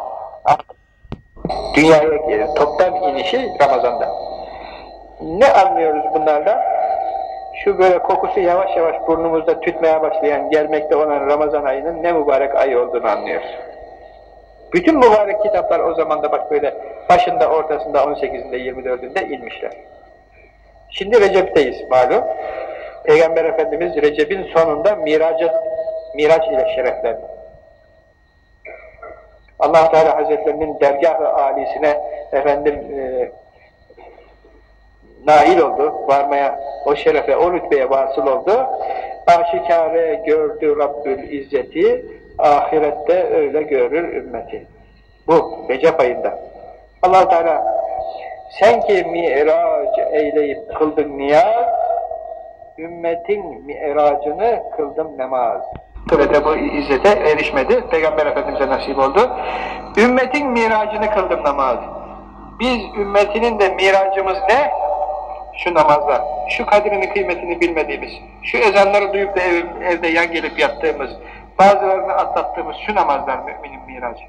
Dünyaya gelir. Toplam inişi Ramazan'da. Ne anlıyoruz bunlardan? Şu böyle kokusu yavaş yavaş burnumuzda tütmeye başlayan, gelmekte olan Ramazan ayının ne mübarek ay olduğunu anlıyoruz. Bütün mübarek kitaplar o zaman da bak böyle başında, ortasında, 18'inde, 24'ünde inmişler. Şimdi Recep'teyiz malum. Peygamber Efendimiz Recep'in sonunda miracı, miraç ile şereflendi. allah Teala Hazretlerinin dergah-ı âlisine efendim e, nail oldu, varmaya, o şerefe, o rütbeye vasıl oldu. Aşikare gördü Rabbül İzzeti, ahirette öyle görür ümmeti. Bu Recep ayında. allah Teala sen ki mirac eyleyip kıldın niyaz, ümmetin miracını kıldım namaz. Ve bu izzete erişmedi. Peygamber Efendimiz'e nasip oldu. Ümmetin miracını kıldım namaz. Biz ümmetinin de miracımız ne? Şu namazlar. Şu kadrini kıymetini bilmediğimiz, şu ezanları duyup da ev, evde yan gelip yattığımız, bazılarını atlattığımız şu namazlar müminin miracı.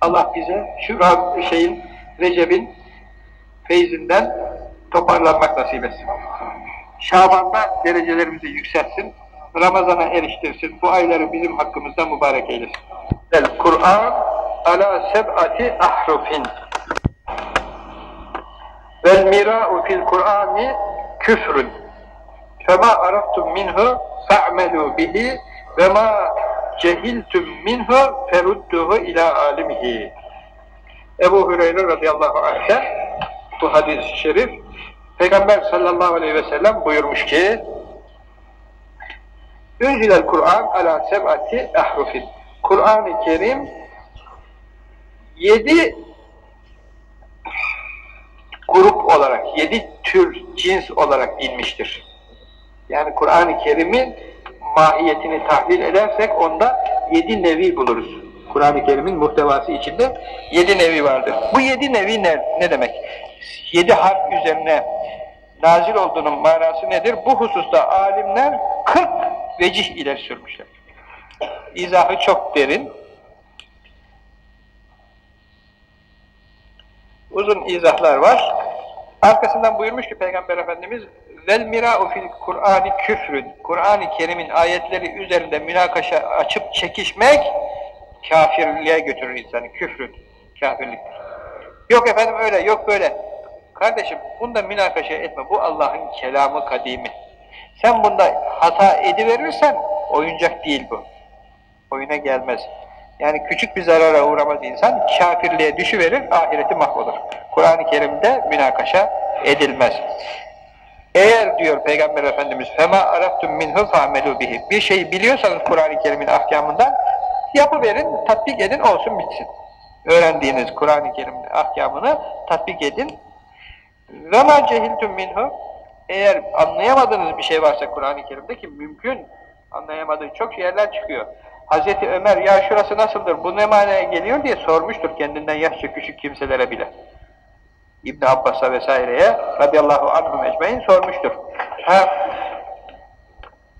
Allah bize şu şeyin, Recep'in feyzinden toparlanmak nasip etsin. Şaban'da derecelerimizi yükseltsin, Ramazan'a eriştirsin, bu ayları bizim hakkımızda mübarek eylesin. El-Kur'an ala seb'ati ahrufin vel mira'u fil Kur'ani küfrün araftum minhu fa'melu bihi ve ma cehiltum minhu ferudduhu ila alimihi Ebu Hüreyre radıyallahu anh'ten bu hadis-i şerif Peygamber sallallahu aleyhi ve sellem buyurmuş ki Ünzilel Kur'an ala seb'ati ahrufin Kur'an-ı Kerim yedi grup olarak, yedi tür cins olarak inmiştir. Yani Kur'an-ı Kerim'in mahiyetini tahlil edersek onda yedi nevi buluruz. Kur'an-ı Kerim'in muhtevası içinde yedi nevi vardır. Bu yedi nevi ne, ne demek? Yedi harf üzerine nazil olduğunun manası nedir? Bu hususta alimler 40 vecih ileri sürmüşler. İzahı çok derin. Uzun izahlar var. Arkasından buyurmuş ki Peygamber Efendimiz vel mira'u fil Kur'ani küfrün. Kur'an-ı Kerim'in ayetleri üzerinde münakaşa açıp çekişmek kafirliğe götürür insanı. Küfrün, kafirliktir. Yok efendim öyle, yok böyle. Kardeşim bunda münakaşa etme. Bu Allah'ın kelamı kadimi. Sen bunda hata ediverirsen oyuncak değil bu. Oyuna gelmez. Yani küçük bir zarara uğramaz insan, kafirliğe düşüverir, ahireti mahvolur. Kur'an-ı Kerim'de münakaşa edilmez. Eğer diyor Peygamber Efendimiz fema araftum minhu famelu bihi. Bir şey biliyorsanız Kur'an-ı Kerim'in ahkamından yapıverin, tatbik edin olsun bitsin. Öğrendiğiniz Kur'an-ı Kerim'in ahkamını tatbik edin. Ve ma cehiltum minhu. Eğer anlayamadığınız bir şey varsa Kur'an-ı Kerim'de ki mümkün anlayamadığı çok yerler çıkıyor. Hazreti Ömer ya şurası nasıldır bu ne manaya geliyor diye sormuştur kendinden yaşça küçük kimselere bile. İbn Abbas'a vesaireye radıyallahu anhum ecmain sormuştur. Ha,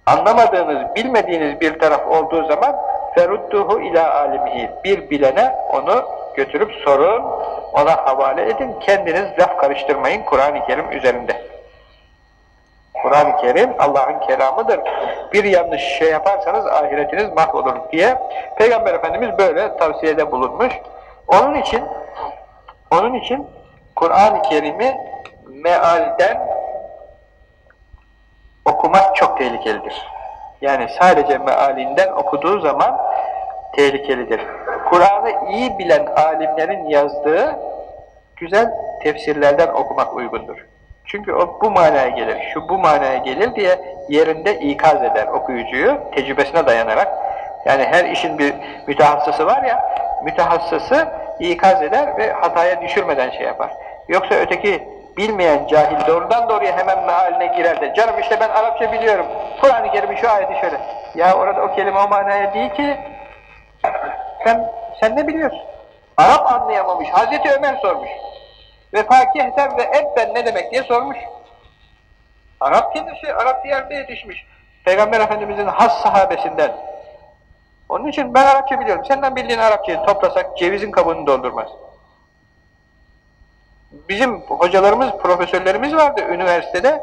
anlamadığınız, bilmediğiniz bir taraf olduğu zaman ferudduhu ila alimihi bir bilene onu götürüp sorun, ona havale edin. Kendiniz laf karıştırmayın Kur'an-ı Kerim üzerinde. Kur'an-ı Kerim Allah'ın kelamıdır. Bir yanlış şey yaparsanız ahiretiniz mahvolur diye Peygamber Efendimiz böyle tavsiyede bulunmuş. Onun için onun için Kur'an-ı Kerim'i mealden okumak çok tehlikelidir. Yani sadece mealinden okuduğu zaman tehlikelidir. Kur'an'ı iyi bilen alimlerin yazdığı güzel tefsirlerden okumak uygundur. Çünkü o bu manaya gelir, şu bu manaya gelir diye yerinde ikaz eder okuyucuyu tecrübesine dayanarak. Yani her işin bir mütehassısı var ya, mütehassısı ikaz eder ve hataya düşürmeden şey yapar. Yoksa öteki bilmeyen cahil doğrudan doğruya hemen mealine girer de canım işte ben Arapça biliyorum. Kur'an-ı Kerim'in şu ayeti şöyle. Ya orada o kelime o manaya değil ki sen, sen ne biliyorsun? Arap anlayamamış. Hazreti Ömer sormuş. Ve fakihten ve ebben ne demek diye sormuş. Arap kendisi, Arap diyarda yetişmiş. Peygamber Efendimizin has sahabesinden. Onun için ben Arapça biliyorum. Senden bildiğin Arapçayı toplasak cevizin kabuğunu doldurmaz. Bizim hocalarımız, profesörlerimiz vardı üniversitede.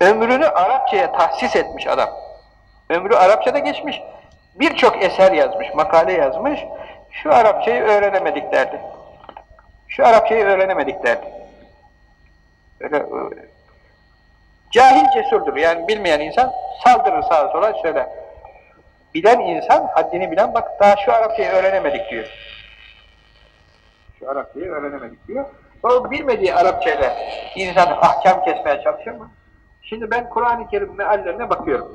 Ömrünü Arapçaya tahsis etmiş adam. Ömrü Arapçada geçmiş. Birçok eser yazmış, makale yazmış. Şu Arapçayı öğrenemedik derdi. Şu Arapçayı öğrenemedik derdi. Öyle, öyle. Cahil cesurdur. Yani bilmeyen insan saldırır sağa sola söyler. Bilen insan, haddini bilen bak daha şu Arapçayı öğrenemedik diyor. Şu Arapçayı öğrenemedik diyor. O bilmediği Arapçayla insan ahkam kesmeye çalışır mı? Şimdi ben Kur'an-ı Kerim meallerine bakıyorum.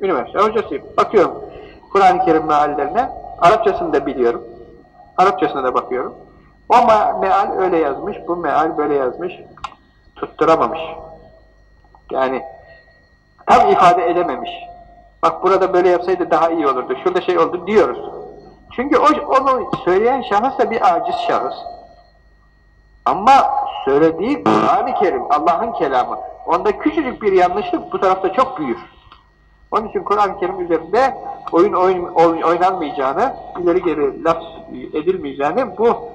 Üniversite hocasıyım. Bakıyorum Kur'an-ı Kerim meallerine. Arapçasını da biliyorum. Arapçasına da bakıyorum. O meal öyle yazmış, bu meal böyle yazmış. Tutturamamış. Yani tam ifade edememiş. Bak burada böyle yapsaydı daha iyi olurdu. Şurada şey oldu diyoruz. Çünkü o, onu söyleyen şahıs da bir aciz şahıs. Ama söylediği Kur'an-ı Kerim, Allah'ın kelamı. Onda küçücük bir yanlışlık bu tarafta çok büyür. Onun için Kur'an-ı Kerim üzerinde oyun, oyun oynanmayacağını, ileri geri laf edilmeyeceğini bu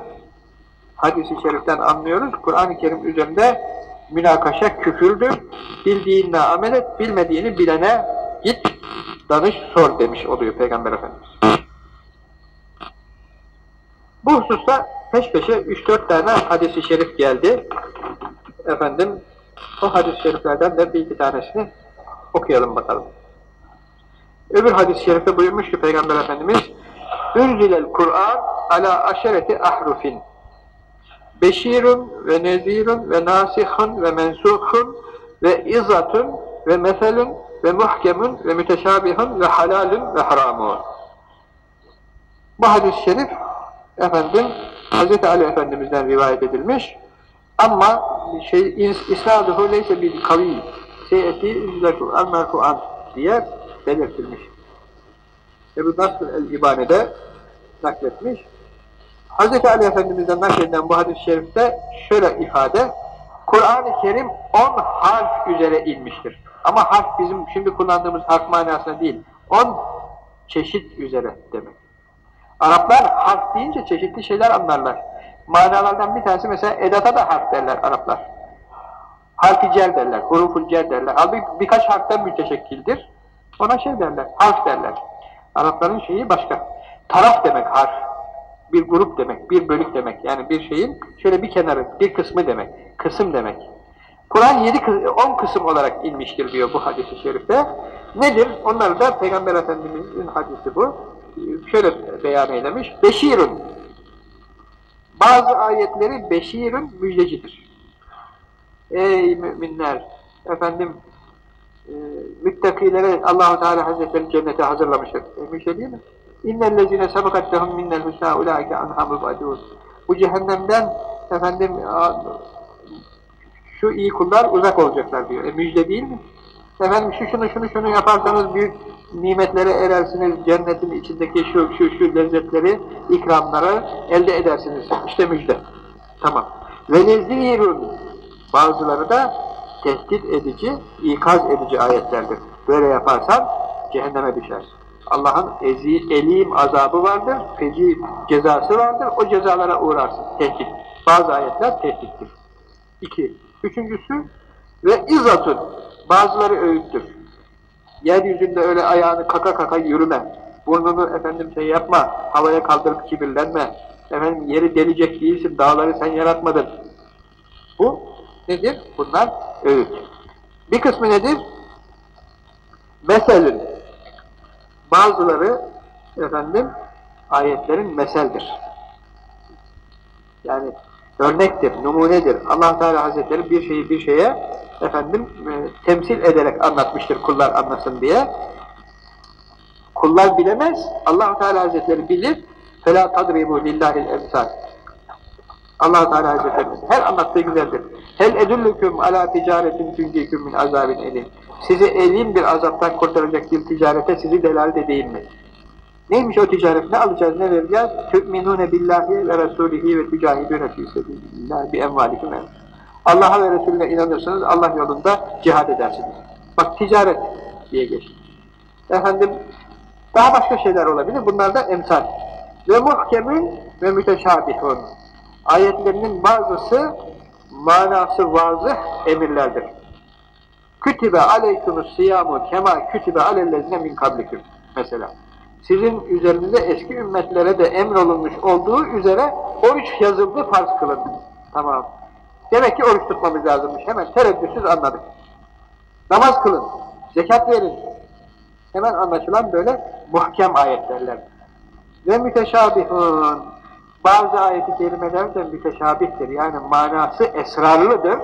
hadisi şeriften anlıyoruz. Kur'an-ı Kerim üzerinde münakaşa küfürdür. Bildiğinle amel et, bilmediğini bilene git, danış, sor demiş oluyor Peygamber Efendimiz. Bu hususta peş peşe 3-4 tane hadisi şerif geldi. Efendim, o hadis-i şeriflerden de bir iki tanesini okuyalım bakalım. Öbür hadis-i şerifte buyurmuş ki Peygamber Efendimiz Ünzilel Kur'an ala aşereti ahrufin Beşirun ve nezirun ve nasihun ve mensuhun ve izatun ve meselun ve muhkemun ve müteşabihun ve halalun ve haramun. Bu hadis-i şerif efendim Hz. Ali Efendimiz'den rivayet edilmiş ama şey isnaduhu leyse bil kavi seyeti Kur'an merfu'an diye belirtilmiş. Ebu Nasr el-İbane'de nakletmiş. Hz. Ali Efendimiz'den nakledilen bu hadis-i şerifte şöyle ifade, Kur'an-ı Kerim on harf üzere inmiştir. Ama harf bizim şimdi kullandığımız harf manasında değil, on çeşit üzere demek. Araplar harf deyince çeşitli şeyler anlarlar. Manalardan bir tanesi mesela edata da harf derler Araplar. Harfi cer derler, huruful cer derler. Halbuki birkaç harften müteşekkildir. Ona şey derler, harf derler. Arapların şeyi başka. Taraf demek harf bir grup demek, bir bölük demek. Yani bir şeyin şöyle bir kenarı, bir kısmı demek, kısım demek. Kur'an 7 10 kısım olarak inmiştir diyor bu hadisi şerifte. Nedir? Onları da Peygamber Efendimiz'in hadisi bu. Şöyle beyan eylemiş. Beşirun. Bazı ayetleri beşirun müjdecidir. Ey müminler! Efendim e, müttakilere Allahu Teala Hazretleri cennete hazırlamıştır. E, müjde değil mi? İnnellezine sebekat lehum minnel husna ulaike anha mubadun. Bu cehennemden efendim şu iyi kullar uzak olacaklar diyor. E müjde değil mi? Efendim şu şunu şunu şunu yaparsanız büyük nimetlere erersiniz, cennetin içindeki şu şu şu lezzetleri, ikramları elde edersiniz. İşte müjde. Tamam. Ve nezirun. Bazıları da tehdit edici, ikaz edici ayetlerdir. Böyle yaparsan cehenneme düşersin. Allah'ın elim azabı vardır, feci cezası vardır, o cezalara uğrarsın. Tehdit. Bazı ayetler tehdittir. İki. Üçüncüsü ve izatun. Bazıları öğüttür. Yeryüzünde öyle ayağını kaka kaka yürüme. Burnunu efendim şey yapma, havaya kaldırıp kibirlenme. Efendim yeri delecek değilsin, dağları sen yaratmadın. Bu nedir? Bunlar öğüt. Bir kısmı nedir? Meselün. Bazıları efendim ayetlerin meseldir. Yani örnektir, numunedir. Allah Teala Hazretleri bir şeyi bir şeye efendim e, temsil ederek anlatmıştır kullar anlasın diye. Kullar bilemez, Allah Teala Hazretleri bilir. Fela tadribu lillahil emsal. Allah Teala Hazretleri her anlattığı güzeldir. Hel edullukum ala ticaretin tunkikum min azabin elim. Sizi elin bir azaptan kurtaracak bir ticarete sizi delalet edeyim mi? Neymiş o ticaret? Ne alacağız, ne vereceğiz? Tü'minûne billahi ve rasûlihi ve tücahidûne fî sebîlillâh bi envâlikum Allah'a ve Resulüne inanırsınız, Allah yolunda cihad edersiniz. Bak ticaret diye geçti. Efendim, daha başka şeyler olabilir. Bunlar da emsal. Ve muhkemün ve müteşabihun. Ayetlerinin bazısı manası vazıh emirlerdir. Kütübe aleykumus siyamu kema kütübe alellezine min kabliküm. Mesela. Sizin üzerinize eski ümmetlere de emrolunmuş olduğu üzere oruç yazıldı, farz kılındı. Tamam. Demek ki oruç tutmamız lazımmış. Hemen tereddütsüz anladık. Namaz kılın, zekat verin. Hemen anlaşılan böyle muhkem ayetlerler. Ve müteşabihun. Bazı ayeti kelimeler de müteşabihtir. Yani manası esrarlıdır.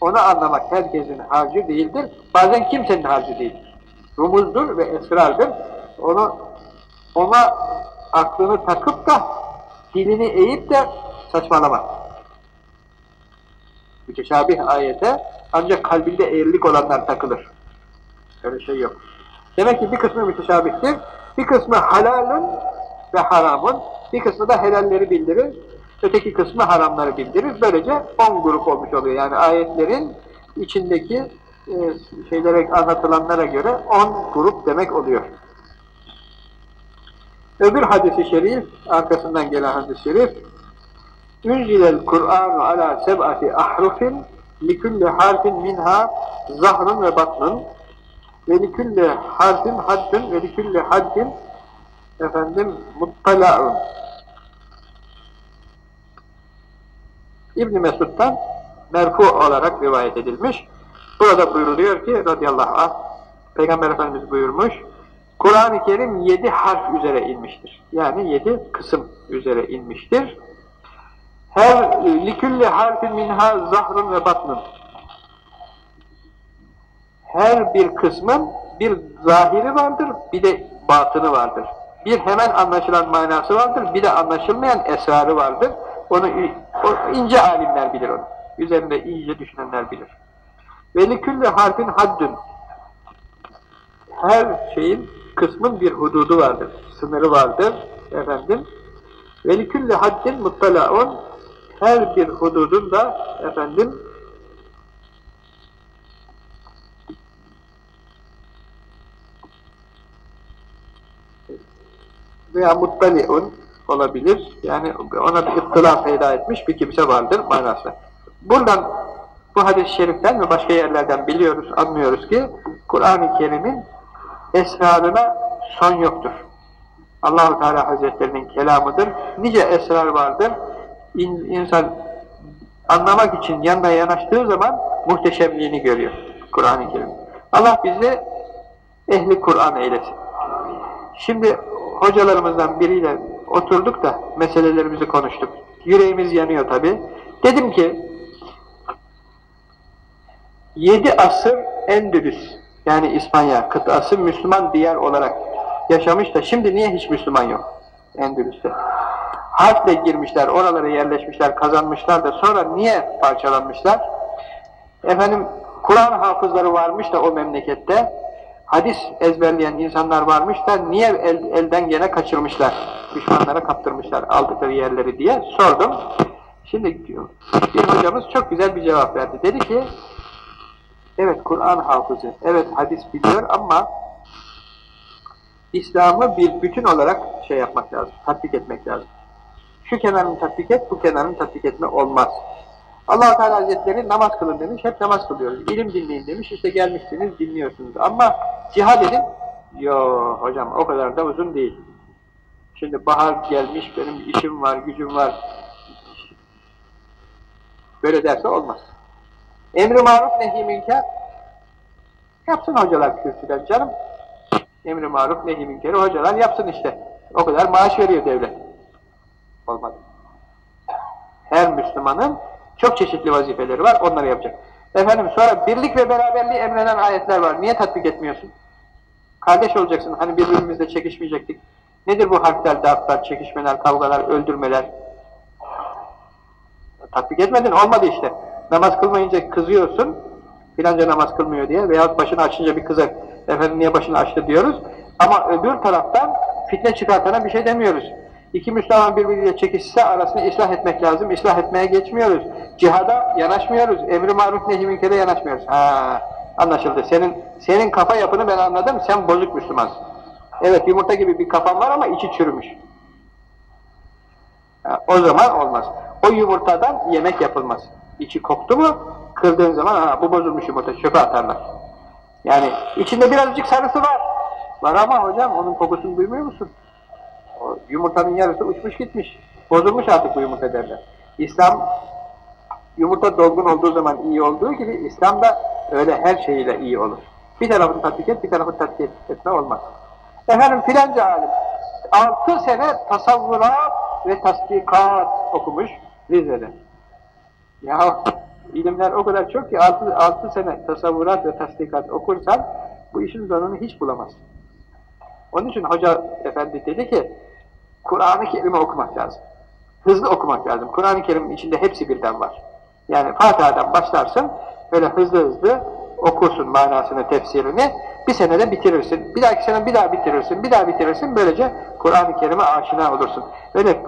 Onu anlamak herkesin harcı değildir. Bazen kimsenin harcı değildir. Rumuzdur ve esrardır. Onu ona aklını takıp da dilini eğip de saçmalama. Müteşabih ayete ancak kalbinde eğrilik olanlar takılır. Öyle şey yok. Demek ki bir kısmı müteşabihtir, bir kısmı halalın ve haramın, bir kısmı da helalleri bildirir, öteki kısmı haramları bildirir. Böylece on grup olmuş oluyor. Yani ayetlerin içindeki e, şeylere anlatılanlara göre on grup demek oluyor. Öbür hadisi şerif, arkasından gelen hadis-i şerif, Ünzilel Kur'anu ala seb'ati ahrufin likulli harfin minha zahrun ve batnun ve likulli harfin haddun ve likulli haddin efendim muttala'un İbn Mesud'dan merfu olarak rivayet edilmiş. Burada buyuruluyor ki radıyallahu anh Peygamber Efendimiz buyurmuş Kur'an-ı Kerim yedi harf üzere inmiştir. Yani yedi kısım üzere inmiştir. Her likülli harfin minha zahrun ve batnun. Her bir kısmın bir zahiri vardır, bir de batını vardır. Bir hemen anlaşılan manası vardır, bir de anlaşılmayan esrarı vardır. Onu o, ince alimler bilir onu. Üzerinde iyice düşünenler bilir. Ve likülli harfin haddün. Her şeyin, kısmın bir hududu vardır, sınırı vardır efendim. Ve likülli haddin muttalaun her bir hududun da efendim veya muttaliun olabilir. Yani ona bir ıttıla peyda etmiş bir kimse vardır manası. Buradan bu hadis-i şeriften ve başka yerlerden biliyoruz, anlıyoruz ki Kur'an-ı Kerim'in esrarına son yoktur. Allahu Teala Hazretlerinin kelamıdır. Nice esrar vardır in, insan anlamak için yanına yanaştığı zaman muhteşemliğini görüyor Kur'an-ı Kerim. Allah bizi ehli Kur'an eylesin. Şimdi hocalarımızdan biriyle oturduk da meselelerimizi konuştuk. Yüreğimiz yanıyor tabi. Dedim ki yedi asır Endülüs yani İspanya kıtası Müslüman diğer olarak yaşamış da şimdi niye hiç Müslüman yok Endülüs'te? harple girmişler, oralara yerleşmişler, kazanmışlar da sonra niye parçalanmışlar? Efendim, Kur'an hafızları varmış da o memlekette, hadis ezberleyen insanlar varmış da niye el, elden gene kaçırmışlar, düşmanlara kaptırmışlar aldıkları yerleri diye sordum. Şimdi bir hocamız çok güzel bir cevap verdi. Dedi ki, evet Kur'an hafızı, evet hadis biliyor ama İslam'ı bir bütün olarak şey yapmak lazım, tatbik etmek lazım. Şu kenarını tatbik et, bu kenarını tatbik etme olmaz. allah Teala Hazretleri namaz kılın demiş, hep namaz kılıyoruz. İlim dinleyin demiş, işte gelmişsiniz, dinliyorsunuz. Ama cihad edin, yo hocam o kadar da uzun değil. Şimdi bahar gelmiş, benim işim var, gücüm var. Böyle derse olmaz. Emri maruf nehi münker, yapsın hocalar kürsüden canım. Emri maruf nehi münkeri hocalar yapsın işte. O kadar maaş veriyor devlet. Olmaz. Her Müslümanın çok çeşitli vazifeleri var, onları yapacak. Efendim sonra birlik ve beraberliği emreden ayetler var. Niye tatbik etmiyorsun? Kardeş olacaksın, hani birbirimizle çekişmeyecektik. Nedir bu harfler, dağıtlar, çekişmeler, kavgalar, öldürmeler? Tatbik etmedin, olmadı işte. Namaz kılmayınca kızıyorsun, filanca namaz kılmıyor diye veyahut başını açınca bir kıza, efendim niye başını açtı diyoruz. Ama öbür taraftan fitne çıkartana bir şey demiyoruz. İki Müslüman birbiriyle çekişse arasını ıslah etmek lazım. İslah etmeye geçmiyoruz. Cihada yanaşmıyoruz. Emri maruf nehi münkere yanaşmıyoruz. Ha, anlaşıldı. Senin senin kafa yapını ben anladım. Sen bozuk Müslümansın. Evet yumurta gibi bir kafan var ama içi çürümüş. Ha, o zaman olmaz. O yumurtadan yemek yapılmaz. İçi koktu mu kırdığın zaman ha, bu bozulmuş yumurta çöpe atarlar. Yani içinde birazcık sarısı var. Var ama hocam onun kokusunu duymuyor musun? O yumurtanın yarısı uçmuş gitmiş. Bozulmuş artık bu yumurta derler. İslam yumurta dolgun olduğu zaman iyi olduğu gibi İslam da öyle her şeyiyle iyi olur. Bir tarafını tatbik et, bir tarafını tatbik etme olmaz. Efendim filanca alim altı sene tasavvurat ve tasdikat okumuş Rize'de. Ya ilimler o kadar çok ki altı, altı sene tasavvurat ve tasdikat okursan bu işin sonunu hiç bulamazsın. Onun için hoca efendi dedi ki Kur'an-ı Kerim'i okumak lazım. Hızlı okumak lazım. Kur'an-ı Kerim'in içinde hepsi birden var. Yani Fatiha'dan başlarsın, böyle hızlı hızlı okursun manasını, tefsirini, bir senede bitirirsin. Bir dahaki sene bir daha bitirirsin, bir daha bitirirsin. Böylece Kur'an-ı Kerim'e aşina olursun. Böyle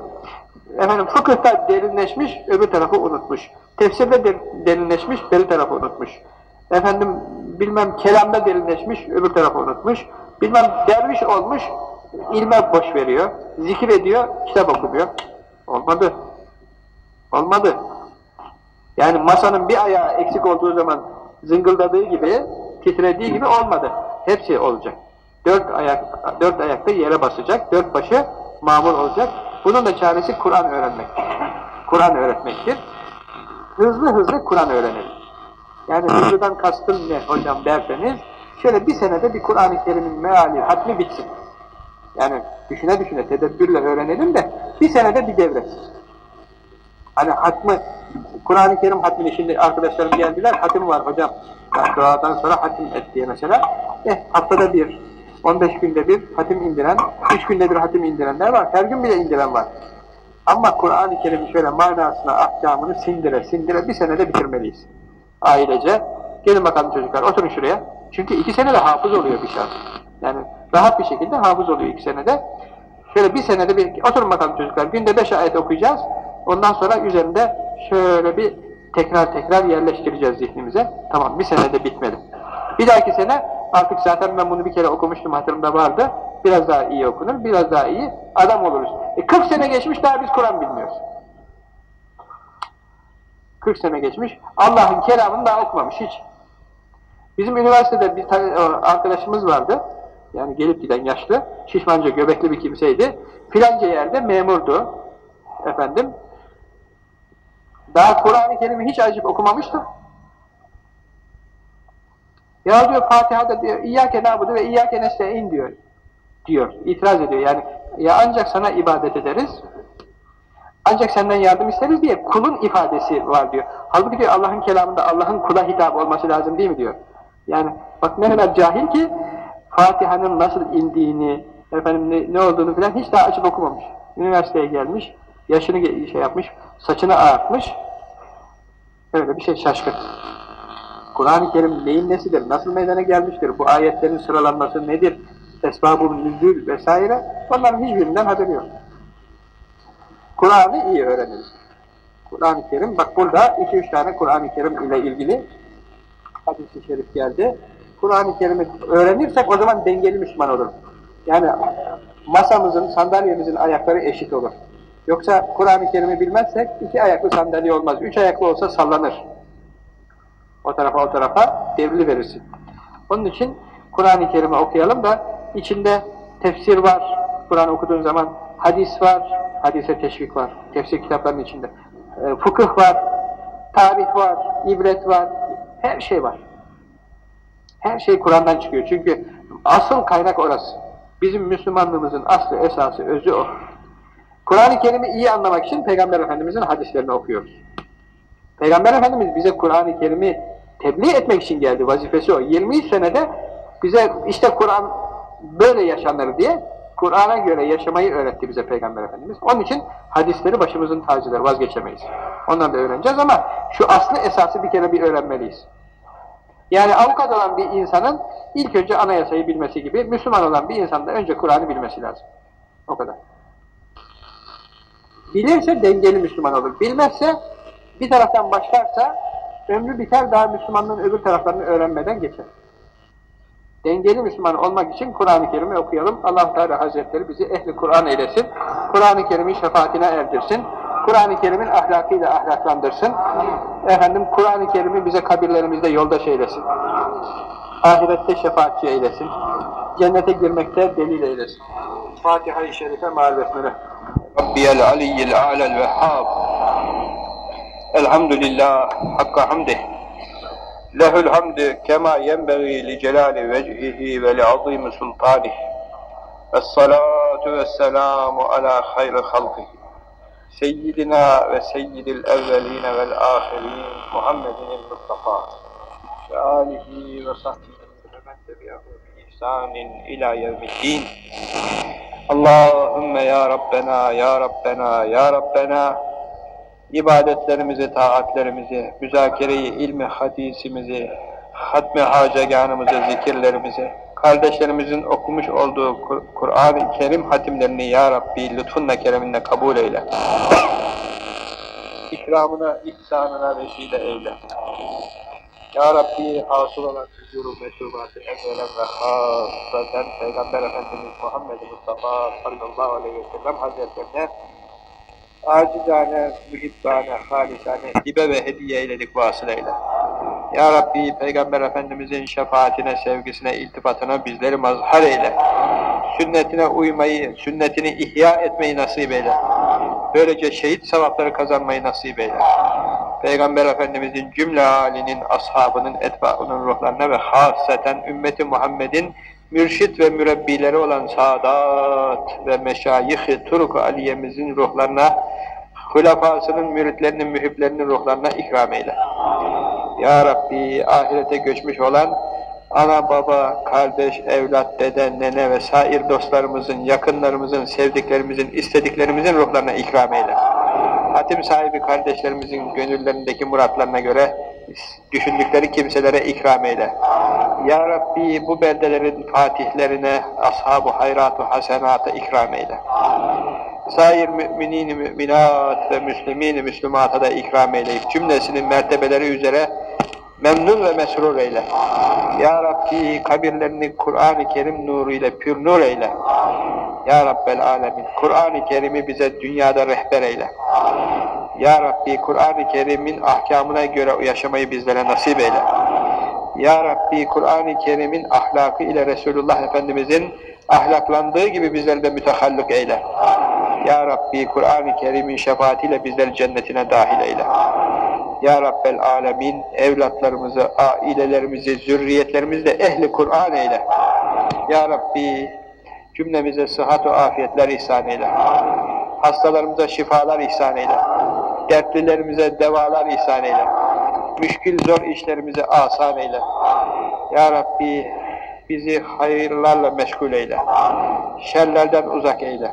efendim fıkıhta derinleşmiş, öbür tarafı unutmuş. Tefsirde derinleşmiş, bir tarafı unutmuş. Efendim bilmem kelamda derinleşmiş, öbür tarafı unutmuş. Bilmem derviş olmuş, ilme boş veriyor, zikir ediyor, kitap okumuyor. Olmadı. Olmadı. Yani masanın bir ayağı eksik olduğu zaman zıngıldadığı gibi, titrediği gibi olmadı. Hepsi olacak. Dört, ayak, dört ayakta yere basacak, dört başı mamur olacak. Bunun da çaresi Kur'an öğrenmek. Kur'an öğretmektir. Hızlı hızlı Kur'an öğrenelim. Yani hızlıdan kastım ne hocam derseniz, şöyle bir senede bir Kur'an-ı Kerim'in meali, hatmi bitsin. Yani düşüne düşüne, tedebbürle öğrenelim de bir senede bir devretsin. Hani hatmı, Kur'an-ı Kerim hatmini şimdi arkadaşlarım geldiler, hatim var hocam. Duadan sonra hatim et diye mesela. Eh haftada bir, 15 günde bir hatim indiren, 3 günde bir hatim indirenler var. Her gün bile indiren var. Ama Kur'an-ı Kerim'i şöyle manasına, ahkamını sindire sindire bir senede bitirmeliyiz. Ailece. Gelin bakalım çocuklar, oturun şuraya. Çünkü iki senede hafız oluyor bir şahs. Yani rahat bir şekilde hafız oluyor iki senede. Şöyle bir senede bir, oturun bakalım çocuklar, günde beş ayet okuyacağız. Ondan sonra üzerinde şöyle bir tekrar tekrar yerleştireceğiz zihnimize. Tamam, bir senede bitmedi. Bir dahaki sene artık zaten ben bunu bir kere okumuştum, hatırımda vardı. Biraz daha iyi okunur, biraz daha iyi adam oluruz. E 40 sene geçmiş daha biz Kur'an bilmiyoruz. 40 sene geçmiş, Allah'ın kelamını daha okumamış hiç. Bizim üniversitede bir tane arkadaşımız vardı. Yani gelip giden yaşlı, şişmanca, göbekli bir kimseydi. Filanca yerde memurdu. Efendim. Daha Kur'an-ı Kerim'i hiç acip okumamıştı. Ya diyor Fatiha'da diyor İyyâke nâbudu ve İyyâke neste'in diyor. Diyor. İtiraz ediyor. Yani ya ancak sana ibadet ederiz. Ancak senden yardım isteriz diye kulun ifadesi var diyor. Halbuki diyor Allah'ın kelamında Allah'ın kula hitap olması lazım değil mi diyor. Yani bak ne kadar cahil ki Fatiha'nın nasıl indiğini, efendim ne, ne olduğunu filan hiç daha açıp okumamış. Üniversiteye gelmiş, yaşını şey yapmış, saçını ağartmış. Öyle bir şey şaşkın. Kur'an-ı Kerim neyin nesidir, nasıl meydana gelmiştir, bu ayetlerin sıralanması nedir, esbab-ı nüzül vesaire, onların hiçbirinden haberi yok. Kur'an'ı iyi öğrenelim. Kur'an-ı Kerim, bak burada iki üç tane Kur'an-ı Kerim ile ilgili hadis-i şerif geldi. Kur'an-ı Kerim'i öğrenirsek o zaman dengeli Müslüman olur. Yani masamızın, sandalyemizin ayakları eşit olur. Yoksa Kur'an-ı Kerim'i bilmezsek iki ayaklı sandalye olmaz. Üç ayaklı olsa sallanır. O tarafa o tarafa devrili verirsin. Onun için Kur'an-ı Kerim'i okuyalım da içinde tefsir var. Kur'an okuduğun zaman hadis var. Hadise teşvik var. Tefsir kitaplarının içinde. E, fıkıh var. Tarih var. ibret var. Her şey var. Her şey Kur'an'dan çıkıyor. Çünkü asıl kaynak orası. Bizim Müslümanlığımızın aslı, esası, özü o. Kur'an-ı Kerim'i iyi anlamak için Peygamber Efendimiz'in hadislerini okuyoruz. Peygamber Efendimiz bize Kur'an-ı Kerim'i tebliğ etmek için geldi. Vazifesi o. 20 senede bize işte Kur'an böyle yaşanır diye Kur'an'a göre yaşamayı öğretti bize Peygamber Efendimiz. Onun için hadisleri başımızın tacıdır, vazgeçemeyiz. Ondan da öğreneceğiz ama şu aslı esası bir kere bir öğrenmeliyiz. Yani avukat olan bir insanın ilk önce anayasayı bilmesi gibi, Müslüman olan bir insanın da önce Kur'an'ı bilmesi lazım. O kadar. Bilirse dengeli Müslüman olur. Bilmezse bir taraftan başlarsa ömrü biter daha Müslümanlığın öbür taraflarını öğrenmeden geçer. Dengeli Müslüman olmak için Kur'an-ı Kerim'i okuyalım. allah Teala Hazretleri bizi ehli Kur'an eylesin. Kur'an-ı Kerim'in şefaatine erdirsin. Kur'an-ı Kerim'in ahlakıyla ahlaklandırsın. Efendim Kur'an-ı Kerim'i bize kabirlerimizde yoldaş eylesin. Ahirette şefaatçi eylesin. cennete girmekte delil eylesin. Fatiha-i Şerife besmele. Rabbiyel aliyyil a'lel vehhab. Elhamdülillah hakka hamdih. Lehül hamdü kema yenbeği li celali vecihihi ve li azimi sultanih. Vessalatu vesselamu ala hayri halkihi. Seyyidina ve seyyidil evveline vel ahirin Muhammedin Mustafa ve alihi ve sahbihi ve men tebi'ahu bi ihsanin ila yevmiddin. Allahümme ya Rabbena, ya Rabbena, ya Rabbena ibadetlerimizi, taatlerimizi, müzakereyi, ilmi hadisimizi, hatmi haceganımızı, zikirlerimizi, kardeşlerimizin okumuş olduğu Kur'an-ı Kerim hatimlerini Ya Rabbi lütfunla kereminle kabul eyle. İkramına, ihsanına vesile eyle. Ya Rabbi hasıl olan huzuru metubatı evvelen ve hasaten Peygamber Efendimiz Muhammed Mustafa sallallahu aleyhi ve sellem hazretlerine acizane, mühibbane, halisane hibe ve hediye eyledik vasıl eyle. Ya Rabbi Peygamber Efendimizin şefaatine, sevgisine, iltifatına bizleri mazhar eyle. Sünnetine uymayı, sünnetini ihya etmeyi nasip eyle. Böylece şehit sevapları kazanmayı nasip eyle. Peygamber Efendimizin cümle halinin, ashabının, etbaının ruhlarına ve hasseten ümmeti Muhammed'in mürşit ve mürebbileri olan Sadat ve Meşayih-i Turuk Aliye'mizin ruhlarına, hulafasının, müritlerinin, mühiblerinin ruhlarına ikram eyle. Ya Rabbi ahirete göçmüş olan ana, baba, kardeş, evlat, dede, nene ve sair dostlarımızın, yakınlarımızın, sevdiklerimizin, istediklerimizin ruhlarına ikram eyle. Hatim sahibi kardeşlerimizin gönüllerindeki muratlarına göre düşündükleri kimselere ikram eyle. Ya Rabbi bu beldelerin fatihlerine, ashab-ı hayrat-ı ikram eyle. Sair müminin müminat ve müslimin müslümata da ikram eyleyip cümlesinin mertebeleri üzere memnun ve mesrur eyle. Ya Rabbi kabirlerini Kur'an-ı Kerim nuruyla pür nur eyle. Ya Rabbel Alemin Kur'an-ı Kerim'i bize dünyada rehber eyle. Ya Rabbi Kur'an-ı Kerim'in ahkamına göre yaşamayı bizlere nasip eyle. Ya Rabbi Kur'an-ı Kerim'in ahlakı ile Resulullah Efendimizin ahlaklandığı gibi bizleri de mütehallık eyle. Ya Rabbi Kur'an-ı Kerim'in şefaatiyle bizleri cennetine dahil eyle. Ya Rabbel Alemin evlatlarımızı, ailelerimizi, zürriyetlerimizi de ehli Kur'an eyle. Ya Rabbi cümlemize sıhhat ve afiyetler ihsan eyle. Hastalarımıza şifalar ihsan eyle. Dertlilerimize devalar ihsan eyle. Müşkil zor işlerimizi asan eyle. Ya Rabbi bizi hayırlarla meşgul eyle. Şerlerden uzak eyle.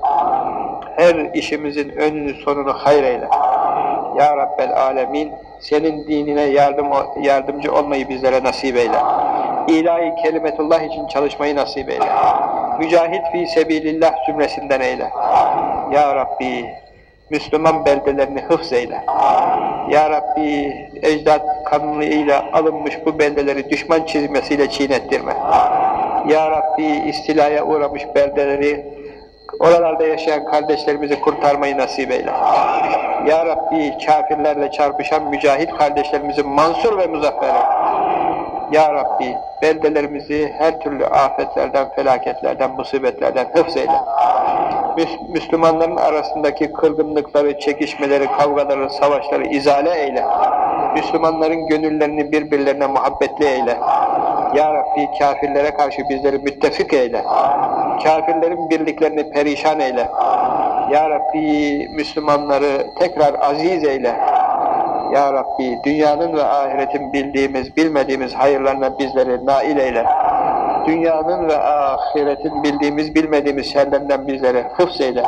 Her işimizin önünü sonunu hayır eyle. Ya Rabbel Alemin senin dinine yardım yardımcı olmayı bizlere nasip eyle. İlahi kelimetullah için çalışmayı nasip eyle. Mücahit fi sebilillah cümlesinden eyle. Ya Rabbi Müslüman beldelerini hıfz eyle. Ya Rabbi ecdat kanunuyla alınmış bu beldeleri düşman çizmesiyle çiğnettirme. Ya Rabbi istilaya uğramış beldeleri oralarda yaşayan kardeşlerimizi kurtarmayı nasip eyle. Ya Rabbi kafirlerle çarpışan mücahit kardeşlerimizi mansur ve muzaffer eyle. Ya Rabbi beldelerimizi her türlü afetlerden, felaketlerden, musibetlerden hıfz eyle. Müslümanların arasındaki kırgınlıkları, çekişmeleri, kavgaları, savaşları izale eyle. Müslümanların gönüllerini birbirlerine muhabbetli eyle. Ya Rabbi kafirlere karşı bizleri müttefik eyle. Kafirlerin birliklerini perişan eyle. Ya Rabbi Müslümanları tekrar aziz eyle. Ya Rabbi dünyanın ve ahiretin bildiğimiz, bilmediğimiz hayırlarına bizleri nail eyle. Dünyanın ve ahiretin bildiğimiz, bilmediğimiz şerlerinden bizleri hıfz eyle.